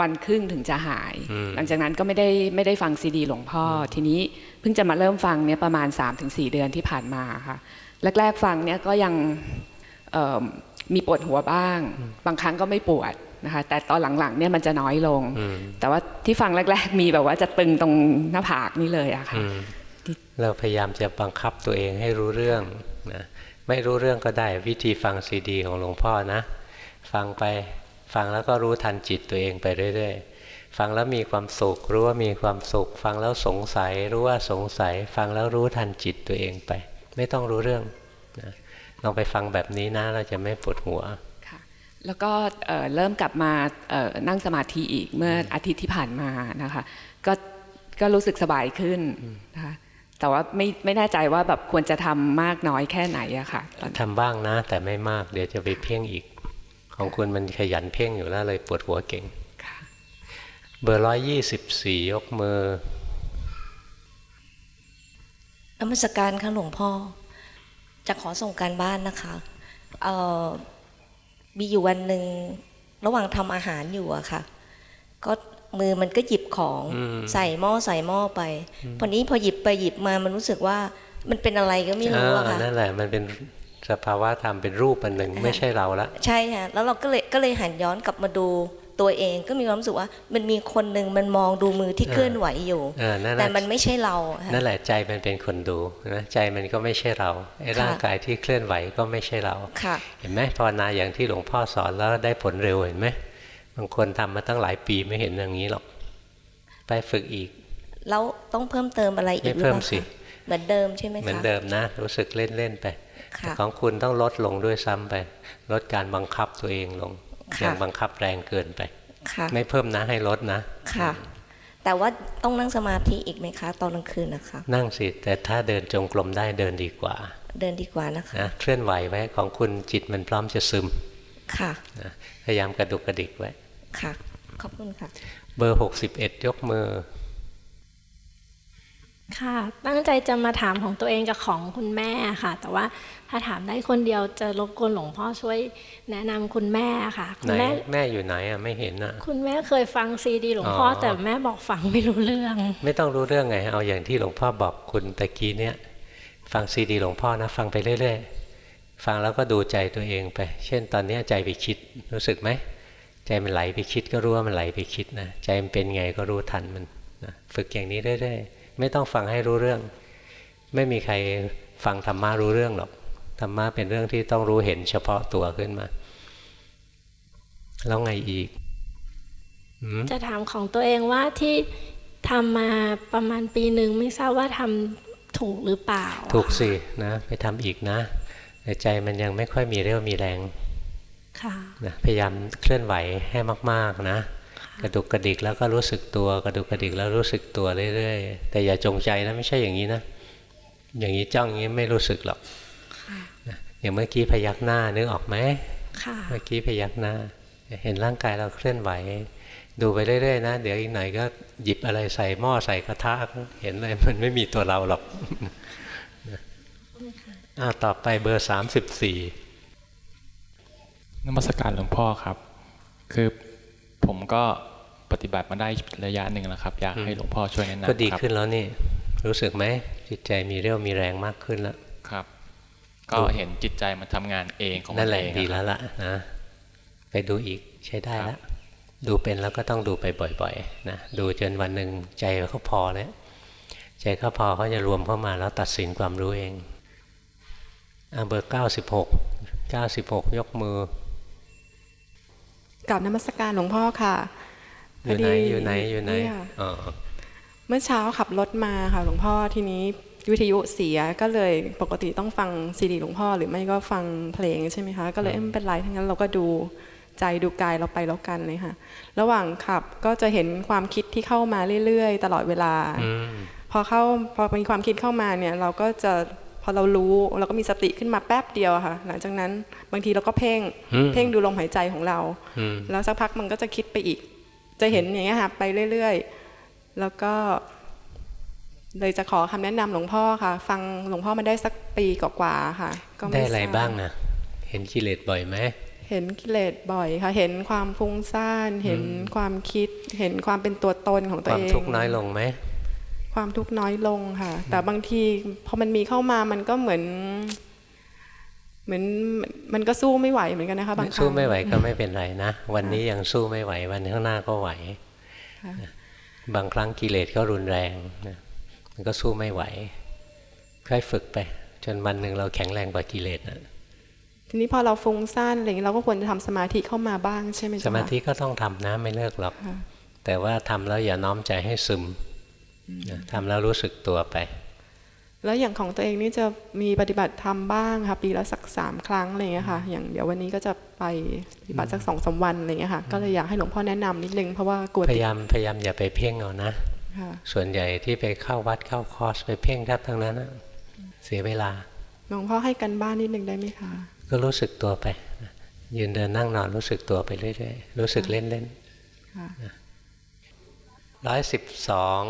วันครึ่งถึงจะหายอืมหลังจากนั้นก็ไม่ได้ไม่ได้ฟังซีดีหลวงพ่ออทีนี้เพิ่งจะมาเริ่มฟังเนี่ยประมาณ 3-4 เดือนที่ผ่านมาค่ะ แรก ๆ ฟังเนี่ยก็ยังเอิ่มมีปวดหัวบ้าง บางครั้งก็ไม่ปวดนะคะแต่ตอนหลังๆเนี่ยมันจะน้อยลงอืมแต่ว่าที่ฟังแรก ๆ มีแบบว่าจะตึงตรงหน้าผากนี่เลยอะค่ะอืมเราพยายามจะบังคับตัวเองให้รู้เรื่องนะไม่รู้เรื่องก็ได้วิธีฟังซีดีของหลวงพ่อนะ ฟังไป ฟังแล้วก็รู้ทันจิตตัวเองไปเรื่อยๆ ฟังแล้วมีความสุขรู้ว่ามีความสุข ฟังแล้วสงสัยรู้ว่าสงสัย ฟังแล้วรู้ทันจิตตัวเองไป ไม่ต้องรู้เรื่องนะลองไปฟังแบบนี้นะเราจะไม่ปวดหัวแล้วก็เอ่อเริ่มกลับมาเอ่อนั่งสมาธิอีกเมื่ออาทิตย์ที่ผ่านมานะคะก็ก็รู้สึกสบายขึ้นนะคะแต่ว่าไม่ไม่แน่ใจว่าแบบควรจะทำมากน้อยแค่ไหนอะค่ะตอนทำบ้างนะแต่ไม่มากเดี๋ยวจะไปเพ่งอีก ของคุณมันขยันเพ่งอยู่แล้วเลยปวดหัวเก่งเบอร์ร้อยยี่สิบสี่ยกมือนมัสการค่ะหลวงพ่อ จะขอส่งการบ้านนะคะเอ่อมีอยู่วันหนึ่งระหว่างทำอาหารอยู่อะค่ะ ก็มือมันก็หยิบของอืมใส่หม้อใส่หม้อไปพอนี้พอหยิบไปหยิบมามันรู้สึกว่ามันเป็นอะไรก็ไม่รู้อะอ่าค่ะนั่นแหละมันเป็น สภาวะธรรมเป็นรูปอันหนึ่งไม่ใช่เราละใช่ค่ะแล้วเราก็เลยก็เลยหันย้อนกลับมาดูตัวเองก็มีความรู้สึกว่ามันมีคนหนึ่งมันมองดูมือที่เคลื่อนไหวอยู่เออนั่นแหแต่ละมันไม่ใช่เราค่ะนั่นแหละใจมันเป็นคนดูนะใจมันก็ไม่ใช่เราไอ้ค่ะร่างกายที่เคลื่อนไหวก็ไม่ใช่เราค่ะเห็นไหมภาวนาอย่างที่หลวงพ่อสอนแล้วได้ผลเร็วเห็นไหมบางคนทำมาตั้งหลายปีไม่เห็นอย่างนี้หรอก ไปฝึกอีก แล้วต้องเพิ่มเติมอะไรอีไม่กหรือเพิ่เปมล่าสิคะเหมือนเดิมใช่ไหมเหมือนคะเดิมนะ รู้สึกเล่นเล่นๆไปค่ะ แต่ของคุณต้องลดลงด้วยซ้ำไป ลดการบังคับตัวเองลงค่ะอย่างบังคับแรงเกินไปค่ะไม่เพิ่มนะให้ลดนะค่ะ แต่ว่าต้องนั่งสมาธิอีกไหมคะ ตอนกลางคืนนะคะ นั่งสิแต่ถ้าเดินจงกรมได้เดินดีกว่า เดินดีกว่านะคะนะเคลื่อนไหวไว้ของคุณจิตมันพร้อมจะซึมค่ะนะพยายามกระดุกกระดิกไว้ค่ะขอบคุณค่ะ เบอร์61ยกมือ ค่ะ ตั้งใจจะมาถามของตัวเองกับของคุณแม่ค่ะ แต่ว่าถ้าถามได้คนเดียวจะรบกวนหลวงพ่อช่วยแนะนำคุณแม่ค่ะ คุไหนณแม่แม่อยู่ไหนอะไม่เห็นอะ คุณแม่เคยฟังซีดีหลวงพ่อออแต่แม่บอกฟังไม่รู้เรื่อง ไม่ต้องรู้เรื่องไง เอาอย่างที่หลวงพ่อบอกคุณตะกี้เนี่ย ฟังซีดีหลวงพ่อนะฟังไปเรื่อยๆ ฟังแล้วก็ดูใจตัวเองไป เช่นตอนเนี้ยใจไปคิดรู้สึกไหมใจมันไหลไปคิดก็รู้ว่ามันไหลไปคิดนะใจมันเป็นไงก็รู้ทันมันนะฝึกอย่างนี้เรื่อยๆ ไม่ต้องฟังให้รู้เรื่อง ไม่มีใครฟังธรรมะรู้เรื่องหรอกธรรมะเป็นเรื่องที่ต้องรู้เห็นเฉพาะตัวขึ้นมา แล้วไงอีกหืมจะถามของตัวเองว่าที่ทำมาประมาณปีหนึ่งไม่ทราบว่าทำถูกหรือเปล่า ถูกสินะไปทำอีกนะแต่ใจมันยังไม่ค่อยมีเรี่ยวมีแรง ค่ะนะพยายามเคลื่อนไหวให้มาก ๆ นะ กระดุกกระดิกแล้วก็รู้สึกตัวกระดุกกระดิกแล้วรู้สึกตัวเรื่อยๆแต่อย่าจงใจนะไม่ใช่อย่างนี้นะ อย่างนี้จ้องอย่างนี้ไม่รู้สึกหรอกนะอย่างเมื่อกี้พยักหน้านึกออกไหมค่ะเมื่อกี้พยักหน้า เห็นร่างกายเราเคลื่อนไหว ดูไปเรื่อยๆนะ เดี๋ยวอีกหน่อยก็หยิบอะไรใส่หม้อใส่กระทะเห็นเลยมันไม่มีตัวเราหรอกอ่าต่อไปเบอร์สามสิบสี่นมัสการหลวงพ่อครับ คือ ผมก็ปฏิบัติมาได้ระยะหนึ่งแล้วครับ อยากให้หลวงพ่อช่วยแนะนำก็ดีครับขึ้นแล้วนี่ รู้สึกไหมจิตใจมีเรี่ยวมีแรงมากขึ้นแล้วครับ ก็เห็นจิตใจมันทำงานเองของมันั่นนแหละเองดีอะแล้วล่ะนะไปดูอีกใช้ได้แล้วดูเป็นแล้วก็ต้องดูไปบ่อยๆนะดูจนวันหนึ่งใจเขาพอแล้วใจเขาพอเขาจะรวมเข้ามาแล้วตัดสินความรู้เองอะเบอร์เก้าสิบหกเก้าสิบหกยกมือ กับนมัสการหลวงพ่อค่ะอยู่ไหนพดีอยู่ไหนอยู่ไหนค่ะอ๋อเมื่อเช้าขับรถมาค่ะหลวงพ่อทีนี้วิทยุเสียก็เลยปกติต้องฟังซีดีหลวงพ่อหรือไม่ก็ฟังเพลงใช่ไหมคะ ก็เลยเอ้ยไม่เป็นไรทั้างนั้นเราก็ดูใจดูกายเราไปแล้วกันเลยค่ะ ระหว่างขับก็จะเห็นความคิดที่เข้ามาเรื่อยๆ ตลอดเวลาอืมพอเข้าพอมีความคิดเข้ามาเนี่ย เราก็จะพ อเรารู้เราก็มีสติขึ้นมาแป๊บเดียวอะค่ะ หลังจากนั้นบางทีเราก็เพ่งอืมเพ่งดูลมหายใจของเราอืมแล้วสักพักมันก็จะคิดไปอีก จะเห็นอย่างเงี้ยค่ะไปเรื่อยๆ แล้วก็เลยจะขอคำแนะนำหลวงพ่อค่ะ ฟังหลวงพ่อมาได้สักปีกว่าๆค่ะ ก็ม่ได้อะไรทบบ้างนะเห็นกิเลสบ่อยไหมเห็นกิเลสบ่อยค่ะ เห็นความฟุ้งซ่าน เห็นความคิด เห็นความเป็นตัวตนของคตัววามเองทุกข์น้อยลงไหม ความทุกข์น้อยลงค่ะ แต่บางทีพอมันมีเข้ามามันก็เหมือน เหมือนมันก็สู้ไม่ไหวเหมือนกันนะคะบางครั้งสู้ไม่ไหวก็ไม่เป็นไรนะ วันนี้ยังสู้ไม่ไหว วันข้างหน้าก็ไหวค่ะบางครั้งกิเลสก็รุนแรงนะมันก็สู้ไม่ไหวค่อยฝึกไป จนวันหนึ่งเราแข็งแรงกว่ากิเลสนะทีนี้พอเราฟุ้งซ่านอะไรอย่างนี้เราก็ควรจะทำสมาธิเข้ามาบ้างใช่ไหมสเจ้ามาคะธิก็ต้องทำนะไม่เลิกหรอกค่ะแต่ว่าทำแล้วอย่าน้อมใจให้ซึมนะ ทำแล้วรู้สึกตัวไป แล้วอย่างของตัวเองนี่จะมีปฏิบัติธรรมบ้างค่ะ ปีละสักสามครั้งอะไรอย่างเงี้ยค่ะ อย่างเดี๋ยววันนี้ก็จะไปปฏิบัติสักสองสามวันอะไรอย่างเงี้ยค่ะ ก็เลยอยากให้หลวงพ่อแนะนำนิดนึงเพราะว่ากลัวพติดยายามพยายามอย่าไปเพ่งเอานะค่ะส่วนใหญ่ที่ไปเข้าวัดเข้าคอร์สไปเพ่งแทบทั้งนั้นนะเสียเวลาหลวงพ่อให้กันบ้านนิดนึงได้ไหมคะ ก็รู้สึกตัวไปนะยืนเดินนั่งนอนรู้สึกตัวไปเรื่อยๆรู้สึกเล่นค่ะๆร้อยสิบสอง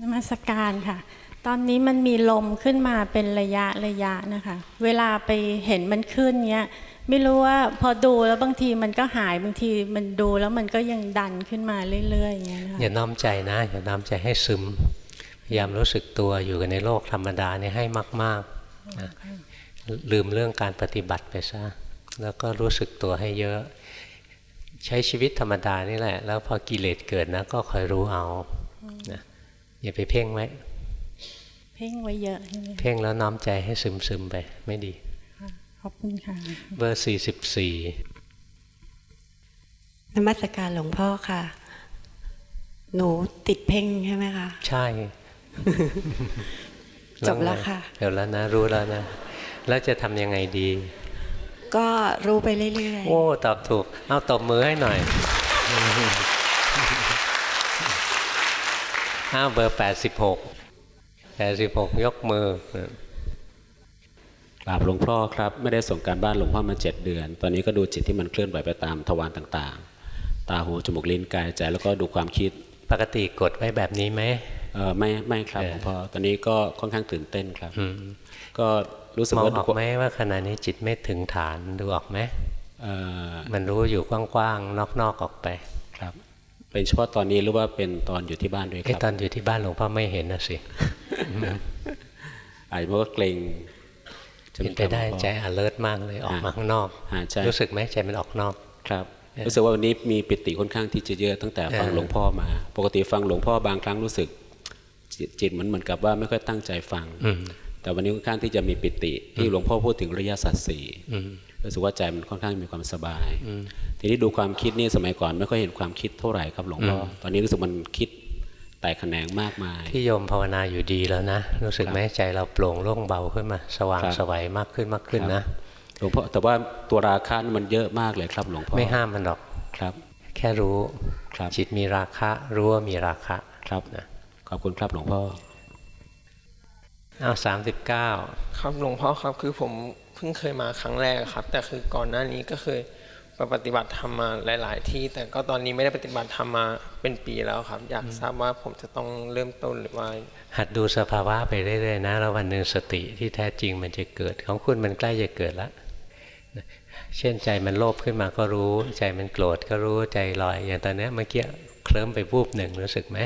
นมัสการค่ะ ตอนนี้มันมีลมขึ้นมาเป็นระยะระยะนะคะ เวลาไปเห็นมันขึ้นเนี้ย ไม่รู้ว่าพอดูแล้วบางทีมันก็หายบางทีมันดูแล้วมันก็ยังดันขึ้นมาเรื่อยๆอย่างเงี้ยนะคะอย่าน้อมใจนะ อย่าน้อมใจให้ซึมพยายามรู้สึกตัวอยู่กันในโลกธรรมดาเนี่ยให้มากๆนะลืมเรื่องการปฏิบัติไปซะแล้วก็รู้สึกตัวให้เยอะ ใช้ชีวิตธรรมดานี่แหละ แล้วพอกิเลสเกิดนะก็คอยรู้เอานะ อย่าไปเพ่งไว้ เพ่งไว้เยอะใช่ไหมเพ่งแล้วน้อมใจให้ซึมซึมๆไป ไม่ดีขอบคุณค่ะ เบอร์สี่สิบสี่นมัสการหลวงพ่อค่ะ หนูติดเพ่งใช่ไหมคะ ใช่ จบแล้วค่ะเดี๋ยวแล้วนะ รู้แล้วนะ แล้วจะทำยังไงดี ก็รู้ไปเรื่อยๆ โอ้ ตอบถูก เอาตบมือให้หน่อย อ้าวเบอร์แปดสิบหกแปดสิบหกยกมือกราบหลวงพ่อครับ ไม่ได้ส่งการบ้านหลวงพ่อมาเจ็ดเดือน ตอนนี้ก็ดูจิตที่มันเคลื่อนไหวไปตามทวารต่างๆ ตาหูจมูกลิ้นกายใจแล้วก็ดูความคิดปกติกดไว้แบบนี้ไหมเออไม่ไม่ครับหลวงพ่อตอนนี้ก็ค่อนข้างตื่นเต้นครับอืมก็รู้สึกมองว่าออกไหมว่าขณะนี้จิตไม่ถึงฐานดูออกไหมเอ่อมันรู้อยู่กว้างๆนอกๆออกไปครับ เป็นเฉพาะตอนนี้หรือว่าเป็นตอนอยู่ที่บ้านด้วยคไอ้รับตอนอยู่ที่บ้านหลวงพ่อไม่เห็นนะสิอาจจะเพราะว่าเกรงจะเป็นไปได้หลวงพ่อใจ alert มากเลยออกมาข้างนอกหาใจรู้สึกไหมใจมันออกนอกครับรู้สึกว่าวันนี้มีปิติค่อนข้างที่จะเยอะตั้งแต่ฟังเออหลวงพ่อมา ปกติฟังหลวงพ่อบางครั้งรู้สึก จิตจิตเหมือนเหมือนกับว่าไม่ค่อยตั้งใจฟังอืมแต่วันนี้ค่อนข้างที่จะมีปิติที่หลวงพ่อพูดถึงระยะสัตว์สี่อืม รู้สึกว่าใจมันค่อนข้างมีความสบายอืมทีนี้ดูความคิดนี่สมัยก่อนไม่ค่อยเห็นความคิดเท่าไหร่ครับหลวงพ่ออมตอนนี้รู้สึกมันคิดแตกแขนงมากมาย ที่โยมภาวนาอยู่ดีแล้วนะ รู้สึกไหมใจเราโปร่งโล่งเบาขึ้นมา สว่างครับสวัยมากขึ้นมากขึ้นนะหลวงพ่อแต่ว่าตัวราคะนี่มันเยอะมากเลยครับหลวงพ่อไม่ห้ามมันหรอกครับ แค่รู้ครับจิตมีราคะรู้ว่ามีราคะครับนะขอบคุณครับหลวงพ่อ เอาสามสิบเก้าครับหลวงพ่อครับคือผมเพิ่งเคยมาครั้งแรกครับ แต่คือก่อนหน้านี้ก็เคยไปปฏิบัติธรรมมาหลาย ๆ ที่ แต่ก็ตอนนี้ไม่ได้ปฏิบัติธรรมมาเป็นปีแล้วครับ อยากทราบว่าผมจะต้องเริ่มต้นหรือว่า หัดดูสภาวะไปเรื่อย ๆ นะ แล้ววันหนึ่งสติที่แท้จริงมันจะเกิด ของคุณมันใกล้จะเกิดแล้วนะเช่นใจมันโลภขึ้นมาก็รู้ ใจมันโกรธก็รู้ใจลอย อย่างตอนเนี้ยเมื่อกี้เคลิ้มไปวูบหนึ่งรู้สึกไหม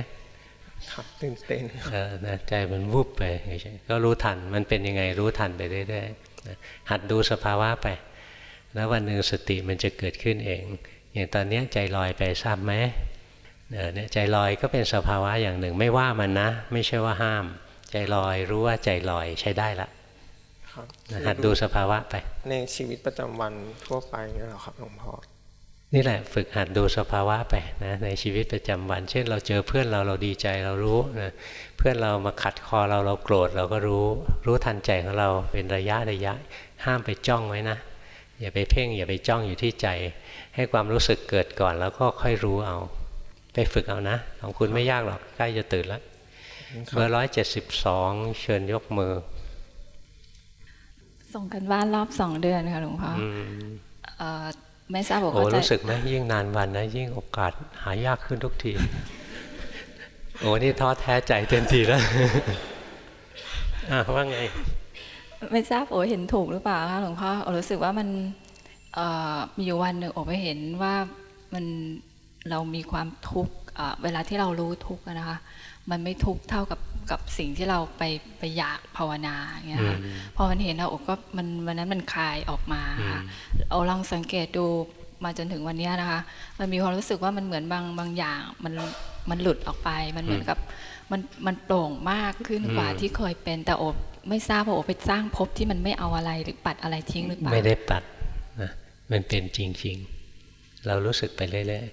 ครับตื่นเต้นเออนะใจมันวูบไปเฉยๆก็รู้ทันมันเป็นยังไงรู้ทันไปเรื่อยๆนะหัดดูสภาวะไป แล้ววันหนึ่งสติมันจะเกิดขึ้นเอง อย่างตอนเนี้ยใจลอยไปทราบไหมเออเนี่ยใจลอยก็เป็นสภาวะอย่างหนึ่งไม่ว่ามันนะ ไม่ใช่ว่าห้าม ใจลอยรู้ว่าใจลอยใช้ได้ละครับนะหัดดูสภาวะไป ในชีวิตประจำวันทั่วไปนี่แหละครับหลวงพ่อ นี่แหละฝึกหัดดูสภาวะไปนะในชีวิตประจำวัน เช่น เราเจอเพื่อนเราเราดีใจเรารู้นะเพื่อนเรามาขัดคอเราเราโกรธเราก็รู้ รู้ทันใจของเราเป็นระยะระยะ ห้ามไปจ้องไว้นะ อย่าไปเพ่งอย่าไปจ้องอยู่ที่ใจ ให้ความรู้สึกเกิดก่อนแล้วก็ค่อยรู้เอา ไปฝึกเอานะ ของคุณไม่ยากหรอกใกล้จะตื่นแล้วเบอร์ร้อยเจ็ดสิบสองเชิญยกมือ ส่งกันบ้านรอบสองเดือนค่ะหลวงพ่ออมเอ่อ ไม่ทราบบอกโอ้ว่าจะรู้สึกไหมยิ่งนานวันนะยิ่งโอกาสหายากขึ้นทุกที โอ้นี่ท้อแท้ใจเต็มทีแล้วอะว่าไง ไม่ทราบโอเห็นถูกหรือเปล่าคะหลวงพ่อโอรู้สึกว่ามันเอ่อมีอยู่วันหนึ่งโอไปเห็นว่ามันเรามีความทุกข์เอ่อเวลาที่เรารู้ทุกข์อะนะคะ มันไม่ทุกข์เท่ากับกับสิ่งที่เราไปไปอยากภาวนาอย่างเงี้ยค่ะอืมพอมันเห็นเราโอก็มันวันนั้นมันคลายออกมาค่ะเอาลองสังเกตดูมาจนถึงวันเนี้ยนะคะ มันมีความรู้สึกว่ามันเหมือนบางบางอย่างมันมันหลุดออกไป มันเหมือนกับมันมันโปร่งมากขึ้นกว่าอืมที่เคยเป็นแต่โอไม่ทราบว่าโอไปสร้างภพที่มันไม่เอาอะไรหรือปัดอะไรทิ้งหรือเปล่าไม่ได้ปัดนะมันเป็นจริงๆ เรารู้สึกไปเรื่อย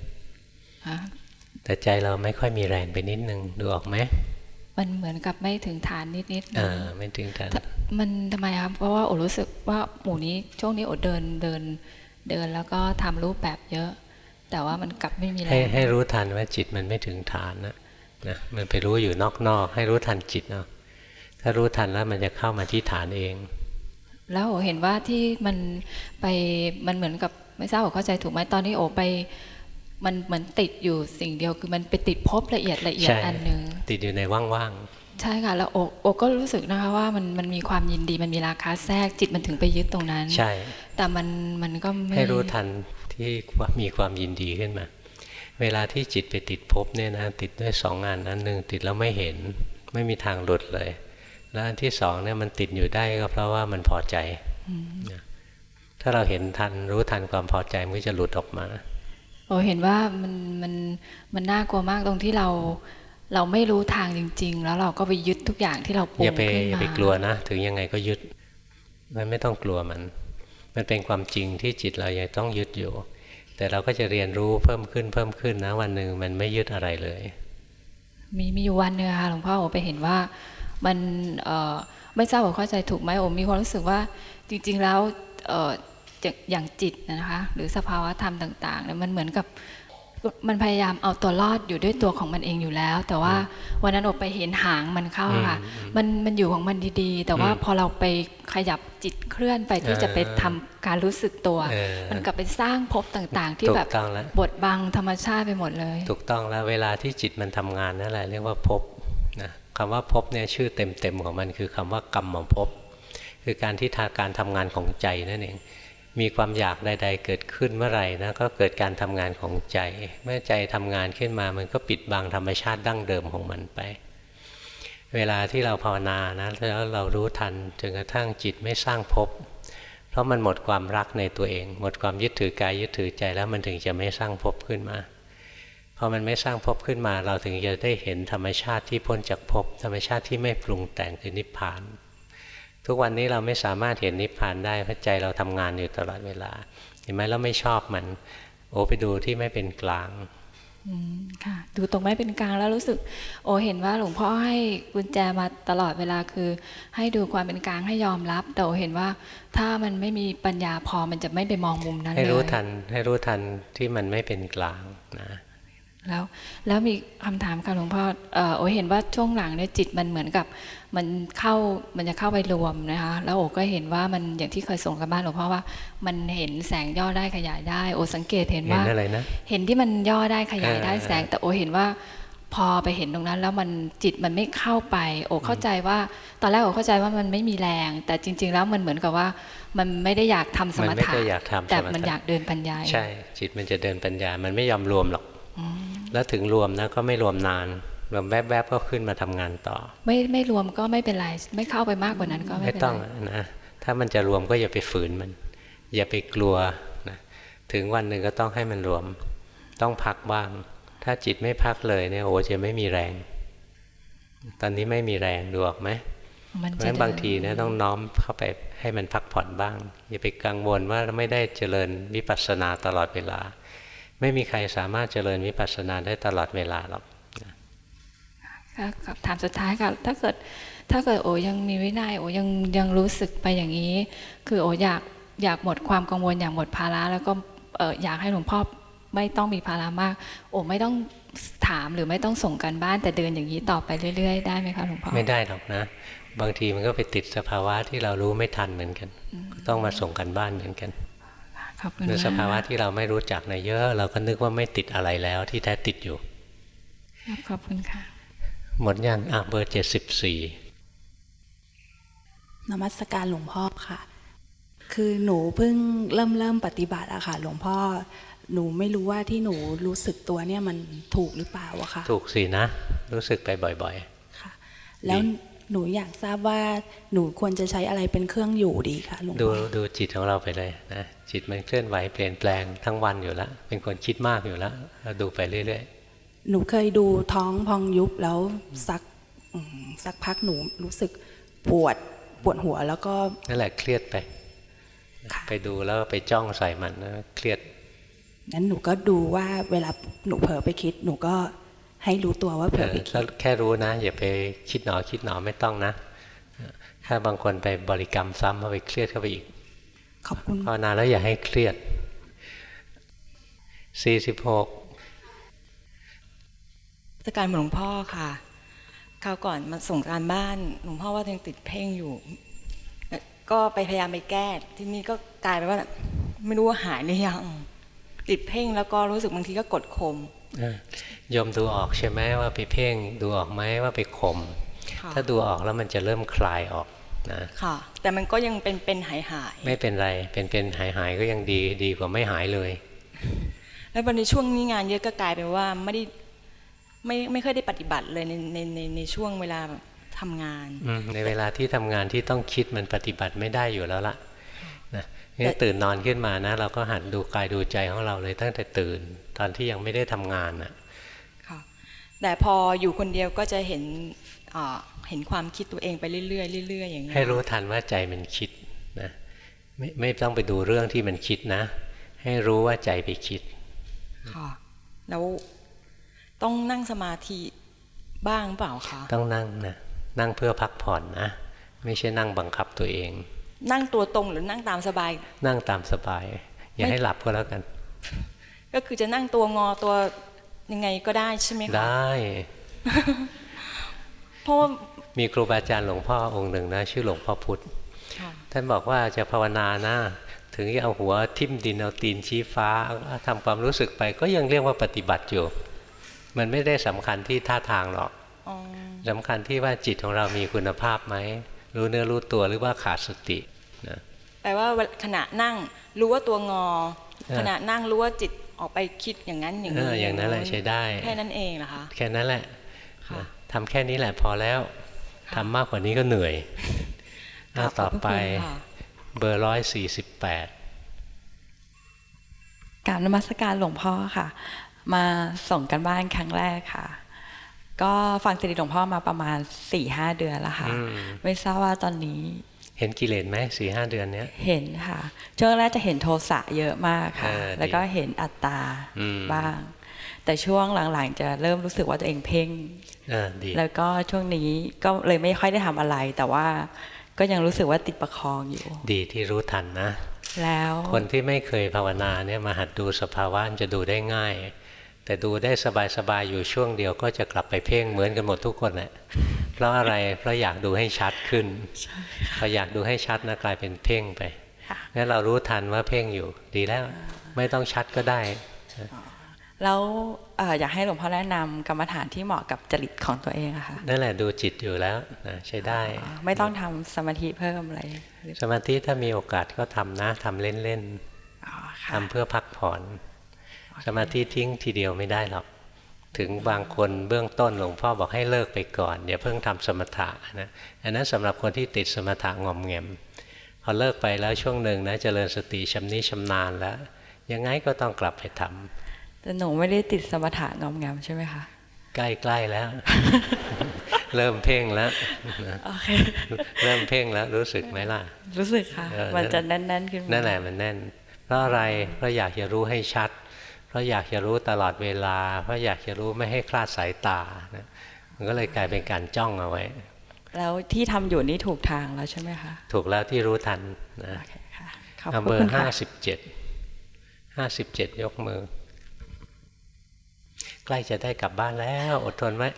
ฮะๆ แต่ใจเราไม่ค่อยมีแรงไปนิดนึงดูออกไหมมันเหมือนกับไม่ถึงฐานนิดๆเอนะอไม่ถึงกันมันทำไมครับเพราะว่าโอรู้สึกว่าหมู่นี้ช่วงนี้โอเดินเดินเดินแล้วก็ทำรูปแบบเยอะ แต่ว่ามันกลับไม่มีแรให้งให้รู้ทันว่าจิตมันไม่ถึงฐานนะนะมันไปรู้อยู่นอกๆให้รู้ทันจิตเนาะถ้ารู้ทันแล้วมันจะเข้ามาที่ฐานเอง แล้วโอเห็นว่าที่มันไปมันเหมือนกับไม่ทราบว่าเข้าใจถูกไหมตอนนี้โอไป มันเหมือนติดอยู่สิ่งเดียวคือมันไปติดภพละเอียดละเอียดใช่อันหนึ่งติดอยู่ในว่างใช่ค่ะ แล้วโอโอก็รู้สึกนะคะว่ามันมันมีความยินดีมันมีราคาแทรกจิตมันถึงไปยึดตรงนั้นๆใช่ แต่มันมันก็ไม่ให้รู้ทันที่มีความยินดีขึ้นมา เวลาที่จิตไปติดภพเนี่ยนะติดด้วยสองงานนั้นหนึ่งติดแล้วไม่เห็นไม่มีทางหลุดเลย แล้วอันที่สองเนี่ยมันติดอยู่ได้ก็เพราะว่ามันพอใจอืมถ้าเราเห็นทันรู้ทันความพอใจมันก็จะหลุดออกมา โอเห็นว่ามันมันมันน่ากลัวมากตรงที่เราเราไม่รู้ทางจริง ๆ แล้วเราก็ไปยึดทุกอย่างที่เราปรุอย่างไปขึ้นอย่ามาไปกลัวนะ ถึงยังไงก็ยึดมันไม่ต้องกลัวมัน มันเป็นความจริงที่จิตเรายังต้องยึดอยู่ แต่เราก็จะเรียนรู้เพิ่มขึ้นเพิ่มขึ้นนะ วันหนึ่งมันไม่ยึดอะไรเลย มีมีอยู่วันหนึงอะค่ะหลวงพ่อโอไปเห็นว่ามันเอ่อไม่ทราบว่าเข้าใจถูกไหมโอมีความรู้สึกว่าจริง ๆ แล้วเอ่ออย่างอย่างจิตนะคะ หรือสภาวะธรรมต่างๆเนี่ยมันเหมือนกับมันพยายามเอาตัวรอดอยู่ด้วยตัวของมันเองอยู่แล้ว แต่ว่าวันนั้นโอไปเห็นหางมันเข้าค่ะ มันมันอยู่ของมันดีๆ แต่ว่าอืมพอเราไปขยับจิตเคลื่อนไปที่จะไปทำการรู้สึกตัวเออมันกลับไปสร้างภพต่างๆ ที่ถูกแบบต้องแล้วบดบังธรรมชาติไปหมดเลย ถูกต้องแล้วเวลาที่จิตมันทำงานนั่นแหละเรียกว่าภพนะคำว่าภพเนี่ยชื่อเต็มๆของมันคือคำว่ากรรมภพคือการที่ทาการทำงานของใจนั่นเอง มีความอยากใด ๆ เกิดขึ้นเมื่อไหร่นะก็เกิดการทำงานของใจ เมื่อใจทำงานขึ้นมามันก็ปิดบังธรรมชาติดั้งเดิมของมันไป เวลาที่เราภาวนานะแล้วเรารู้ทันจนกระทั่งจิตไม่สร้างภพเพราะมันหมดความรักในตัวเอง หมดความยึดถือกายยึดถือใจแล้วมันถึงจะไม่สร้างภพขึ้นมาพอมันไม่สร้างภพขึ้นมา เราถึงจะได้เห็นธรรมชาติที่พ้นจากภพธรรมชาติที่ไม่ปรุงแต่งคือนิพพาน ทุกวันนี้เราไม่สามารถเห็นนิพพานได้เพราะใจเราทำงานอยู่ตลอดเวลา เห็นไหมเราไม่ชอบมัน โอไปดูที่ไม่เป็นกลางอืมค่ะ ดูตรงไม่เป็นกลางแล้วรู้สึก โอเห็นว่าหลวงพ่อให้กุญแจมาตลอดเวลาคือ ให้ดูความเป็นกลางให้ยอมรับ แต่โอเห็นว่าถ้ามันไม่มีปัญญาพอมันจะไม่ไปมองมุมนั้นเลยให้รู้ทัน ให้รู้ทันที่มันไม่เป็นกลางนะ แล้วแล้วมีคำถามค่ะหลวงพ่อเอ่อโอเห็นว่าช่วงหลังเนี่ยจิตมันเหมือนกับ มันเข้ามันจะเข้าไปรวมนะคะแล้วโอก็เห็นว่ามันอย่างที่เคยส่งกันบ้านหลวงพ่อว่า มันเห็นแสงย่อได้ขยายได้ โอสังเกตเห็นเห็นว่าอะไรนะเห็นที่มันย่อได้ขยายได้เออแสงแต่โอเห็นว่าพอไปเห็นตรงนั้นแล้วมันจิตมันไม่เข้าไป โอเข้าใจว่า ตอนแรกโอเข้าใจว่ามันไม่มีแรง แต่จริง ๆ แล้วมันเหมือนกับว่า มันไม่ได้อยากทำสมัมไม่ถะได้อยากทำแต่สมถะมันอยากเดินปัญญาใช่ จิตมันจะเดินปัญญา มันไม่ยอมรวมหรอก แล้วถึงรวมนะก็ไม่รวมนานรวมแวบๆก็ขึ้นมาทำงานต่อ ไม่ไม่รวมก็ไม่เป็นไร ไม่เข้าไปมากกว่านั้นก็ไม่ไม่เป็นต้องไรนะถ้ามันจะรวมก็อย่าไปฝืนมัน อย่าไปกลัวนะถึงวันหนึ่งก็ต้องให้มันรวม ต้องพักบ้าง ถ้าจิตไม่พักเลยเนี่ยโอ้จะไม่มีแรง ตอนนี้ไม่มีแรงดูออกไหมมันเพจะราะฉะนั้นบางทีนะต้องน้อมเข้าไปให้มันพักผ่อนบ้าง อย่าไปกังวลว่าไม่ได้เจริญวิปัสสนาตลอดเวลา ไม่มีใครสามารถเจริญวิปัสสนาได้ตลอดเวลาหรอกค่ะคำถามสุดท้ายค่ะ ถ้าเกิดถ้าเกิดโอยังมีวินัยโอยังยังรู้สึกไปอย่างนี้ คือโออยากอยากหมดความกังวลอยากหมดภาระแล้วก็เอ่ออยากให้หลวงพ่อไม่ต้องมีภาระมาก โอไม่ต้องถามหรือไม่ต้องส่งกันบ้านแต่เดินอย่างนี้ต่อไปเรื่อย ๆ ได้ไหมคะหลวงพ่อไม่ได้หรอกนะ บางทีมันก็ไปติดสภาวะที่เรารู้ไม่ทันเหมือนกันก็ต้องมาส่งกันบ้านเหมือนกัน ขอบคุณหรือมากสภาวะที่เราไม่รู้จักนะเยอะ เราก็นึกว่าไม่ติดอะไรแล้วที่แท้ติดอยู่ ขอบคุณค่ะ หมดยังอะเบอร์เจ็ดสิบสี่นมัสการหลวงพ่อค่ะ คือหนูเพิ่งเริ่มเริ่มปฏิบัติอะค่ะ หลวงพ่อหนูไม่รู้ว่าที่หนูรู้สึกตัวเนี่ยมันถูกหรือเปล่าอะค่ะ ถูกสินะ รู้สึกไปบ่อยแล้ว หนูอยากทราบว่าหนูควรจะใช้อะไรเป็นเครื่องอยู่ดีคะหลวงๆดูพ่อดูจิตของเราไปเลยนะจิตมันเคลื่อนไหวเปลี่ยนแปลงทั้งวันอยู่แล้วเป็นคนคิดมากอยู่แล้วเราดูไปเรื่อยหนูเคยดูท้องพองยุบแล้วสักอืมสักพักหนูรู้สึกปวดปวดหัวแล้วก็ๆนั่นแหละเครียดไป ไปดูแล้วไปจ้องใส่มันนะเครียดนั้นหนูก็ดูว่าเวลาหนูเผลอไปคิด หนูก็ ให้รู้ตัวว่าเผลอไปคิดถ้าแค่รู้นะ อย่าไปคิดหนอคิดหนอไม่ต้องนะ ถ้าบางคนไปบริกรรมซ้ำเข้าไปเครียดเข้าไปอีก ขอบคุณภาวนาแล้วอย่าให้เครียดสี่สิบหกสการหลวงพ่อค่ะคราวก่อนมาส่งการบ้านหลวงพ่อว่ายังติดเพ่งอยู่ ก็ไปพยายามไปแก้ ที่นี่ก็กลายไปนว่า ไม่รู้ว่าหายหรือยัง ติดเพ่งแล้วก็รู้สึกบางทีก็กดข่มเออโยมดูออกใช่ไหมว่าไปเพ่งดูออกไหมว่าไปข่มค่ะถ้าดูออกแล้วมันจะเริ่มคลายออกนะค่ะ แต่มันก็ยังเป็นเป็นหายหายไม่เป็นไรเป็นเป็นหายหายก็ยังดีดีกว่าไม่หายเลยๆแล้ววันนี้ช่วงนี้งานเยอะก็กลายเป็นว่าไม่ได้ไม่ไม่ค่อยได้ปฏิบัติเลยในในในในช่วงเวลาทำงานอืมในเวลาที่ทำงานที่ต้องคิดมันปฏิบัติไม่ได้อยู่แล้วล่ะนะนี่ตื่นนอนขึ้นมานะ เราก็หัดดูกายดูใจของเราเลยตั้งแต่ตื่นต อนที่ยังไม่ได้ทำงานน่ะค่ะแต่พออยู่คนเดียวก็จะเห็นอ่าเห็นความคิดตัวเองไปเรื่อยๆเรื่อยๆอย่างเงี้ยให้รู้ทันว่าใจมันคิดนะไม่ไม่ต้องไปดูเรื่องที่มันคิดนะ ให้รู้ว่าใจไปคิดค่ะแล้วต้องนั่งสมาธิบ้างเปล่าคะต้องนั่งนะนั่งเพื่อพักผ่อนนะ ไม่ใช่นั่งบังคับตัวเอง นั่งตัวตรงหรือนั่งตามสบาย นั่งตามสบาย อย่าไม่ให้หลับก็แล้วกัน ก็คือจะนั่งตัวงอตัวยังไงก็ได้ใช่ไหมคะได้ เพราะว่ามีครูบาอาจารย์หลวงพ่อองค์หนึ่งนะ ชื่อหลวงพ่อพุธค่ะท่านบอกว่าจะภาวนานะถึงจะเอาหัวทิ่มดินเอาตีนชี้ฟ้าทำความรู้สึกไปก็ยังเรียกว่าปฏิบัติอยู่ มันไม่ได้สำคัญที่ท่าทางหรอกอ๋อสำคัญที่ว่าจิตของเรามีคุณภาพไหมรู้เนื้อรู้ตัวหรือว่าขาดสตินะแปลว่าขณะนั่งรู้ว่าตัวงอเออขณะนั่งรู้ว่าจิต ออกไปคิดอย่างนั้นอย่างเอนี้ออย่างนั้นแหละใช้ได้แค่นั้นเองเหรอคะแค่นั้นแหละนะทำแค่นี้แหละพอแล้วทำมากกว่านี้ก็เหนื่อยหน้าต่อไปเบอร์ร้อยสี่สิบแปดกรารนมัสการหลวงพ่อค่ะ มาส่งกันบ้านครั้งแรกค่ะ ก็ฟังซีดีหลวงพ่อมาประมาณ4ี่ห้าเดือนแล้วค่ะ ไม่ทราบว่าตอนนี้ เห็นกิเลสไหมสี่ห้าเดือนเนี้ยเห็นค่ะช่วงแรกจะเห็นโทสะเยอะมากค่ะเออดีแล้วก็เห็นอัตตาอืมบ้าง แต่ช่วงหลังๆ จะเริ่มรู้สึกว่าตัวเองเพ่งเออดีแล้วก็ช่วงนี้ก็เลยไม่ค่อยได้ทำอะไร แต่ว่าก็ยังรู้สึกว่าติดประคองอยู่ ดีที่รู้ทันนะ แล้วคนที่ไม่เคยภาวนาเนี่ยมาหัดดูสภาวะมันจะดูได้ง่าย แต่ดูได้สบายๆอยู่ช่วงเดียวก็จะกลับไปเพ่งเหมือนกันหมดทุกคนแหละเพราะอะไรเพราะอยากดูให้ชัดขึ้นพออยากดูให้ชัดนะกลายเป็นเพ่งไปงั้นเรารู้ทันว่าเพ่งอยู่ดีแล้วไม่ต้องชัดก็ได้แล้วเอ่ออยากให้หลวงพ่อแนะนำกรรมฐานที่เหมาะกับจริตของตัวเองอะค่ะนั่นแหละดูจิตอยู่แล้วนะใช้ได้ ไม่ต้องทำสมาธิเพิ่มอะไรสมาธิถ้ามีโอกาสก็ทำนะทำเล่นๆทำเพื่อพักผ่อน สมาธิทิ้งทีเดียวไม่ได้หรอก ถึงบางคนเบื้องต้นหลวงพ่อบอกให้เลิกไปก่อนอย่าเพิ่งทำสมถะนะอันนั้นสำหรับคนที่ติดสมถะงอมแงมพอเลิกไปแล้วช่วงหนึ่งนะเจริญสติชำนิชำนาญแล้ว ยังไงก็ต้องกลับไปทำแต่หนูไม่ได้ติดสมถะงอมแงมใช่ไหมคะใกล้ๆแล้ว เริ่มเพ่งแล้วนะโอเคเริ่มเพ่งแล้วรู้สึกไหมล่ะ รู้สึกค่ะเออมันจะแน่นๆขึ้นมานั่นแหละมันแน่น เพราะอะไรเพราะอยากจะรู้ให้ชัด เพราะอยากจะรู้ตลอดเวลา เพราะอยากจะรู้ไม่ให้คลาดสายตานะมันก็เลยกลายเป็นการจ้องเอาไว้ แล้วที่ทำอยู่นี่ถูกทางแล้วใช่ไหมคะถูกแล้วที่รู้ทันนะขอบเอาพเบระอคุณร์ห้าค่ะสิบเจ็ดห้าสิบเจ็ดยกมือ ใกล้จะได้กลับบ้านแล้ว อดทนไว้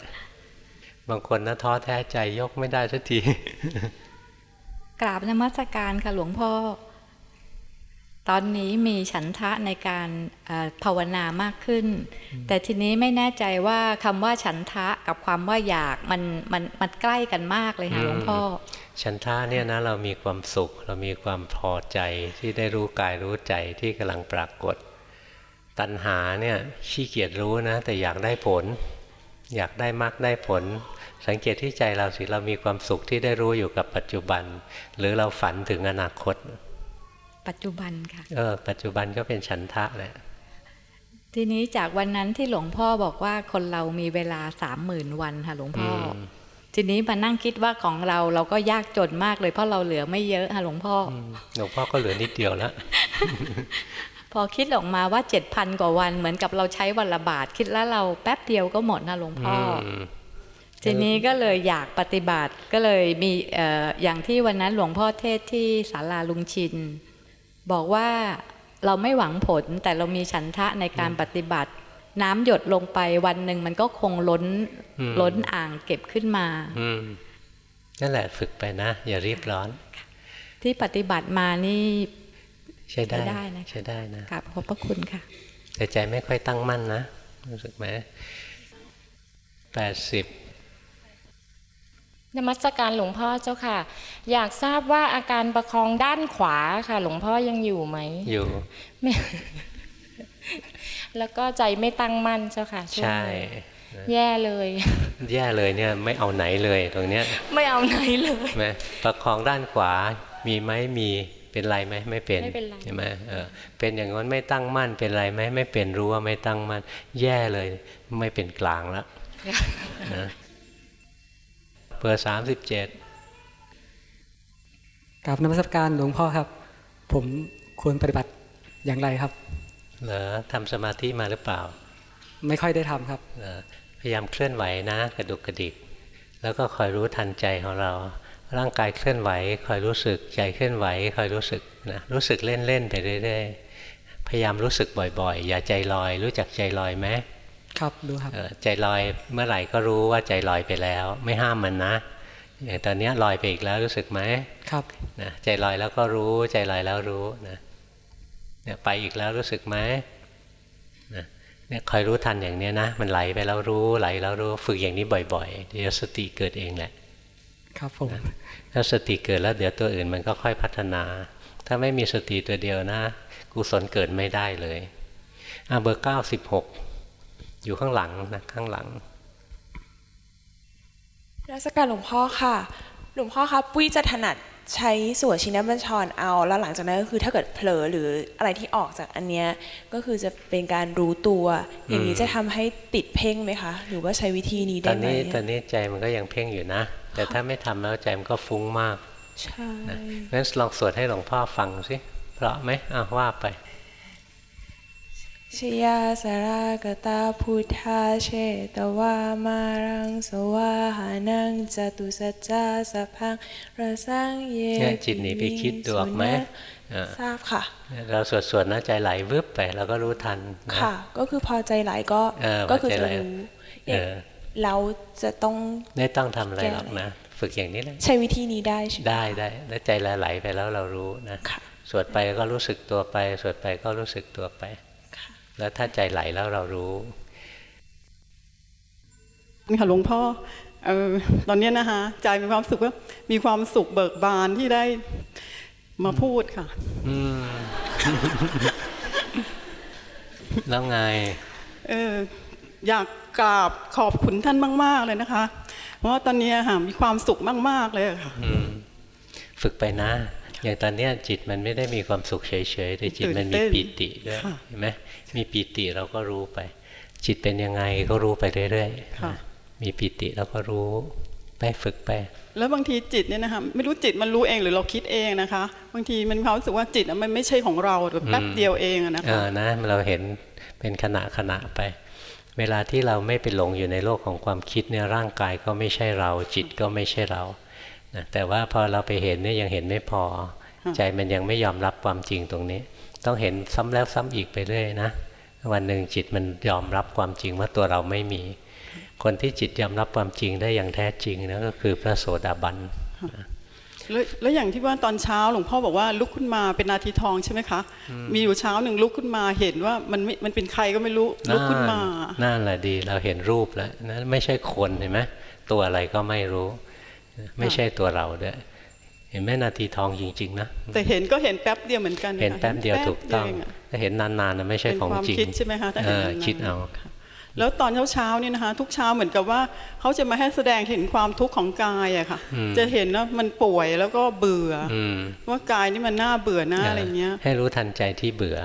บางคนนะท้อแท้ใจยกไม่ได้สักทีกราบนมัสการค่ะหลวงพ่อ ตอนนี้มีฉันทะในการเอ่อภาวนามากขึ้น แต่ทีนี้ไม่แน่ใจว่าคำว่าฉันทะกับความว่าอยากมันมันมันใกล้กันมากเลยค่ะหลวงพ่อ ฉันทะเนี่ยนะเรามีความสุข เรามีความพอใจที่ได้รู้กายรู้ใจที่กำลังปรากฏ ตัณหาเนี่ยขี้เกียจรู้นะ แต่อยากได้ผล อยากได้มากได้ผล สังเกตที่ใจเราสิเรามีความสุขที่ได้รู้อยู่กับปัจจุบัน หรือเราฝันถึงอนาคต ปัจจุบันค่ะเออปัจจุบันก็เป็นฉันทะแหละทีนี้จากวันนั้นที่หลวงพ่อบอกว่าคนเรามีเวลาสามหมื่นวันค่ะหลวงพ่ออมทีนี้มานั่งคิดว่าของเราเราก็ยากจนมากเลยเพราะเราเหลือไม่เยอะค่ะหลวงพ่ออหลวงพ่อก็เหลือนิดเดียวแล้วพอคิดออกมาว่าเจ็ดพันกว่าวันเหมือนกับเราใช้วันละบาทคิดแล้วเราแป๊บเดียวก็หมดนะหลวงพ่ออมทีนี้ก็เลยอยากปฏิบัติก็เลยมีเอ่ออย่างที่วันนั้นหลวงพ่อเทศที่ศาลาลุงชิน บอกว่าเราไม่หวังผลแต่เรามีฉันทะในการปฏิบัติ น้ำหยดลงไปวันหนึ่งมันก็คงล้นอืมล้นอ่างเก็บขึ้นมาอืมนั่นแหละฝึกไปนะ อย่ารีบร้อน ที่ปฏิบัติมานี่ใช้ได้ใช้ได้นะใช้ได้นะกราบขอบพระคุณค่ะ แต่ใจไม่ค่อยตั้งมั่นนะรู้สึกไหมแปดสิบ นมัสการหลวงพ่อเจ้าค่ะ อยากทราบว่าอาการประคองด้านขวาค่ะ หลวงพ่อยังอยู่ไหมอยู่ไม่แล้วก็ใจไม่ตั้งมั่นเจ้าค่ะช่วงใช่นี้นะแย่เลย แย่เลยเนี่ยไม่เอาไหนเลยตรงเนี้ย ไม่เอาไหนเลยใช่ไหมประคองด้านขวามีไหมมีเป็นไรไหมไม่เป็นไม่เป็นไรใช่ไหมเออเป็นอย่างนั้นไม่ตั้งมั่นเป็นไรไหมไม่เป็นรู้ว่าไม่ตั้งมั่นแย่เลย ไม่เป็นกลางแล้วนะเบอร์สามสิบเจ็ดกับนมัสการหลวงพ่อครับ ผมควรปฏิบัติอย่างไรครับ เหรอทำสมาธิมาหรือเปล่า ไม่ค่อยได้ทำครับเหรอพยายามเคลื่อนไหวนะ กระดุกกระดิก แล้วก็คอยรู้ทันใจของเรา ร่างกายเคลื่อนไหว คอยรู้สึกใจเคลื่อนไหว คอยรู้สึกนะรู้สึกเล่นๆไปเรื่อยๆพยายามรู้สึกบ่อยๆ อย่าใจลอย รู้จักใจลอยไหม ครับรู้ครับเออใจลอยเมื่อไหร่ก็รู้ว่าใจลอยไปแล้ว ไม่ห้ามมันนะอย่างตอนเนี้ยลอยไปอีกแล้วรู้สึกไหมครับนะใจลอยแล้วก็รู้ ใจลอยแล้วรู้นะเนี่ยไปอีกแล้วรู้สึกไหมนะเนี่ยคอยรู้ทันอย่างเนี้ยนะ มันไหลไปแล้วรู้ไหลแล้วรู้ฝึกอย่างนี้บ่อยๆเดี๋ยวสติเกิดเองแหละ ครับผมนะถ้าสติเกิดแล้วเดี๋ยวตัวอื่นมันก็ค่อยพัฒนา ถ้าไม่มีสติตัวเดียวนะกุศลเกิดไม่ได้เลยอะเบอร์เก้าสิบหก อยู่ข้างหลังนะข้างหลังรัชการหลวงพ่อค่ะ หลวงพ่อครับปุ้ยจะถนัดใช้ส่วนชินบัญชรเอา แล้วหลังจากนั้นก็คือถ้าเกิดเผลอหรืออะไรที่ออกจากอันเนี้ยก็คือจะเป็นการรู้ตัว อย่างนี้จะทำให้ติดเพ่งไหมคะ หรือว่าใช้วิธีนี้ตได้อนไหมนี้ตอนนี้ใจมันก็ยังเพ่งอยู่นะ แต่ถ้าไม่ทำแล้วใจมันก็ฟุ้งมากใช่นะงั้นลองสวดให้หลวงพ่อฟังสิเพราะไหมอะว่าไป ชยาสารากตาพุทธาเชตวามารังสวาหานังจตุสัจจาสัพพังระสังเยเนี่ยจิตหนีไปคิดดูออกไหมอะทราบค่ะ เราสวดสวดๆนะใจไหลวืบไปเราก็รู้ทันนะค่ะ ก็คือพอใจไหลก็เออก็คือพอใจจะไหลรู้เออเราจะต้องไม่ต้องทำอะไรหรอกนะ ฝึกอย่างนี้แหละใช้วิธีนี้ได้ใช่ไหมได้ได้แล้วใจละไหลไปแล้วเรารู้นะสวดไปก็รู้สึกตัวไป สวดไปก็รู้สึกตัวไป แล้วถ้าใจไหลแล้วเรารู้ค่ะหลวงพ่อเออตอนเนี้ยนะคะใจมีความสุขว่ามีความสุขเบิกบานที่ได้มาพูดค่ะอืมแล้วไงเอออยากกราบขอบคุณท่านมาก ๆ เลยนะคะ เพราะว่าตอนเนี้ยค่ะมีความสุขมาก ๆ เลยค่ะอืมฝึกไปนะ อย่างตอนเนี้ยจิตมันไม่ได้มีความสุขเฉยๆแต่จิตมันมีตื่นเต้นปีติด้วยค่ะเห็นไหมมีปีติเราก็รู้ไป จิตเป็นยังไงก็รู้ไปเรื่อยค่ะๆมีปีติเราก็รู้ไปฝึกไปแล้วบางทีจิตเนี่ยนะคะไม่รู้จิตมันรู้เองหรือเราคิดเองนะคะ บางทีมันมีความรู้สึกว่าจิตอะมันไม่ใช่ของเราแบบแป๊บเดียวเองอะนะเอคะอนะเราเห็นเป็นขณะขณะไป เวลาที่เราไม่ไปหลงอยู่ในโลกของความคิดเนี่ยร่างกายก็ไม่ใช่เรา จิตก็ไม่ใช่เรา นะแต่ว่าพอเราไปเห็นเนี่ยยังเห็นไม่พอ ใจมันยังไม่ยอมรับความจริงตรงนี้ ต้องเห็นซ้ำแล้วซ้ำอีกไปเรื่อยนะวันหนึ่งจิตมันยอมรับความจริงว่าตัวเราไม่มี คนที่จิตยอมรับความจริงได้อย่างแท้จริงนะก็คือพระโสดาบันแล้วแล้วอย่างที่ว่าตอนเช้าหลวงพ่อบอกว่าลุกขึ้นมาเป็นนาทีทองใช่ไหมคะ มีอยู่เช้าหนึ่งลุกขึ้นมาเห็นว่ามันไม่มันเป็นใครก็ไม่รู้ลุกขึ้นมานั่นแหละดีเราเห็นรูปแล้วนั่นไม่ใช่คนเห็นไหมตัวอะไรก็ไม่รู้ ไม่ใช่ตัวเราด้วยเห็นไหมนาทีทองจริง ๆ นะ แต่เห็นก็เห็นแป๊บเดียวเหมือนกันเห็นค่ะแป๊บเดียวถูกต้องแป๊บเดียวเะถ้าเห็นนานๆนะไม่ใช่เป็นของความจริงคิดใช่ไหมคะถ้าเห็เอนอนานๆคิดเอาแล้วตอนเช้าๆเนี่ยนะคะ ทุกเช้าเหมือนกับว่าเขาจะมาให้แสดงเห็นความทุกข์ของกายอะค่ะอืมจะเห็นว่ามันป่วยแล้วก็เบื่อออืมว่ากายนี่มันน่าเบื่อหน้าอะไรเงี้ย ให้รู้ทันใจที่เบื่อ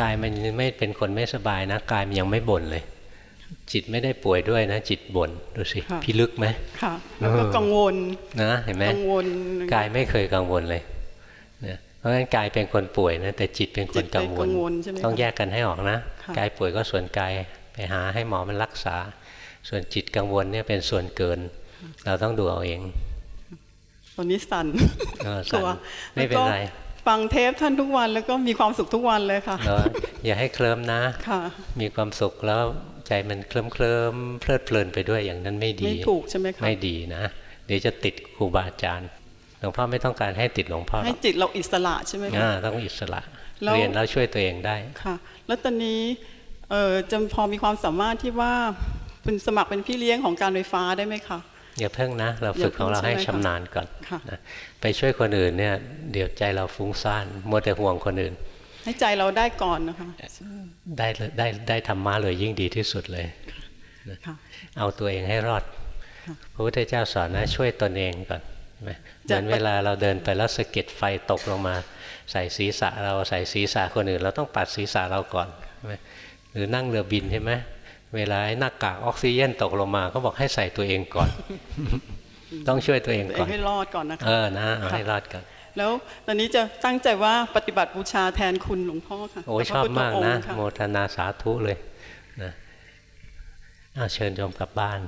กายมันไม่เป็นคนไม่สบายนะกายมันยังไม่บ่นเลย จิตไม่ได้ป่วยด้วยนะ จิตบ่นดูสิค่ะพิลึกไหมค่ะ แล้วก็กังวลนะเห็นไหมกังวลกายไม่เคยกังวลเลยนะเพราะฉะนั้นกายเป็นคนป่วยนะแต่จิตเป็นคนกังวกัลงวลใช่ไหมคะต้องแยกกันให้ออกนะค่ะกายป่วยก็ส่วนกายไปหาให้หมอมันรักษา ส่วนจิตกังวลเนี่ยเป็นส่วนเกิน เราต้องดูเอาเองตอนนี้สั่นเออตัสั่นวไม่เป็นไรแล้วก็ฟังเทปท่านทุกวันแล้วก็มีความสุขทุกวันเลยค่ะเนอะอย่าให้เคลิ้มนะค่ะมีความสุขแล้ว ใจมันเคลิ้มเคลิมๆเพลิดเพลินไปด้วยอย่างนั้นไม่ดีไม่ถูกใช่ไหมคะไม่ดีนะเดี๋ยวจะติดครูบาอาจารย์หลวงพ่อไม่ต้องการให้ติดหลวงพ่อหรให้อกจิตเราอิสระใช่ไหมคะอ่าต้องอิสระแล้วเรียนแล้วช่วยตัวเองได้ค่ะ แล้วตอนนี้เออจะพอมีความสามารถที่ว่าเป็นสมัครเป็นพี่เลี้ยงของการไฟฟ้าได้ไหมคะอย่าเพิ่งนะ เราฝึกของเราให้ชำนาญก่อนค่ะนะไปช่วยคนอื่นเนี่ยเดี๋ยวใจเราฟุ้งซ่านมัวแต่ห่วงคนอื่น ให้ใจเราได้ก่อนนะคะ ได้เลยได้ได้ธรรมะเลยยิ่งดีที่สุดเลยนะค่ะเอาตัวเองให้รอด พระพุทธเจ้าสอนนะช่วยตนเองก่อนใช่ไหมเหจะมือนเวลาเราเดินไปแล้วสะเก็ดไฟตกลงมา ใส่ศีรษะเราใส่ศีรษะคนอื่น เราต้องปัดศีรษะเราก่อนใช่ไหมหรือนั่งเรือบินใช่ไหมเวลาไอ้หน้ากากออกซิเจนตกลงมาเขาบอกให้ใส่ตัวเองก่อน ต้องช่วยตัวเองตัวเอก่องนให้รอดก่อนนะคะเออนะเอาให้รอดก่อน แล้วตอนนี้จะตั้งใจว่าปฏิบัติบูชาแทนคุณหลวงพ่อค่ะโอ้ยพชระอบพุทธมากงนะค์ค่โมทนาสาธุเลยนะอ้าวเชิญโยมกลับบ้าน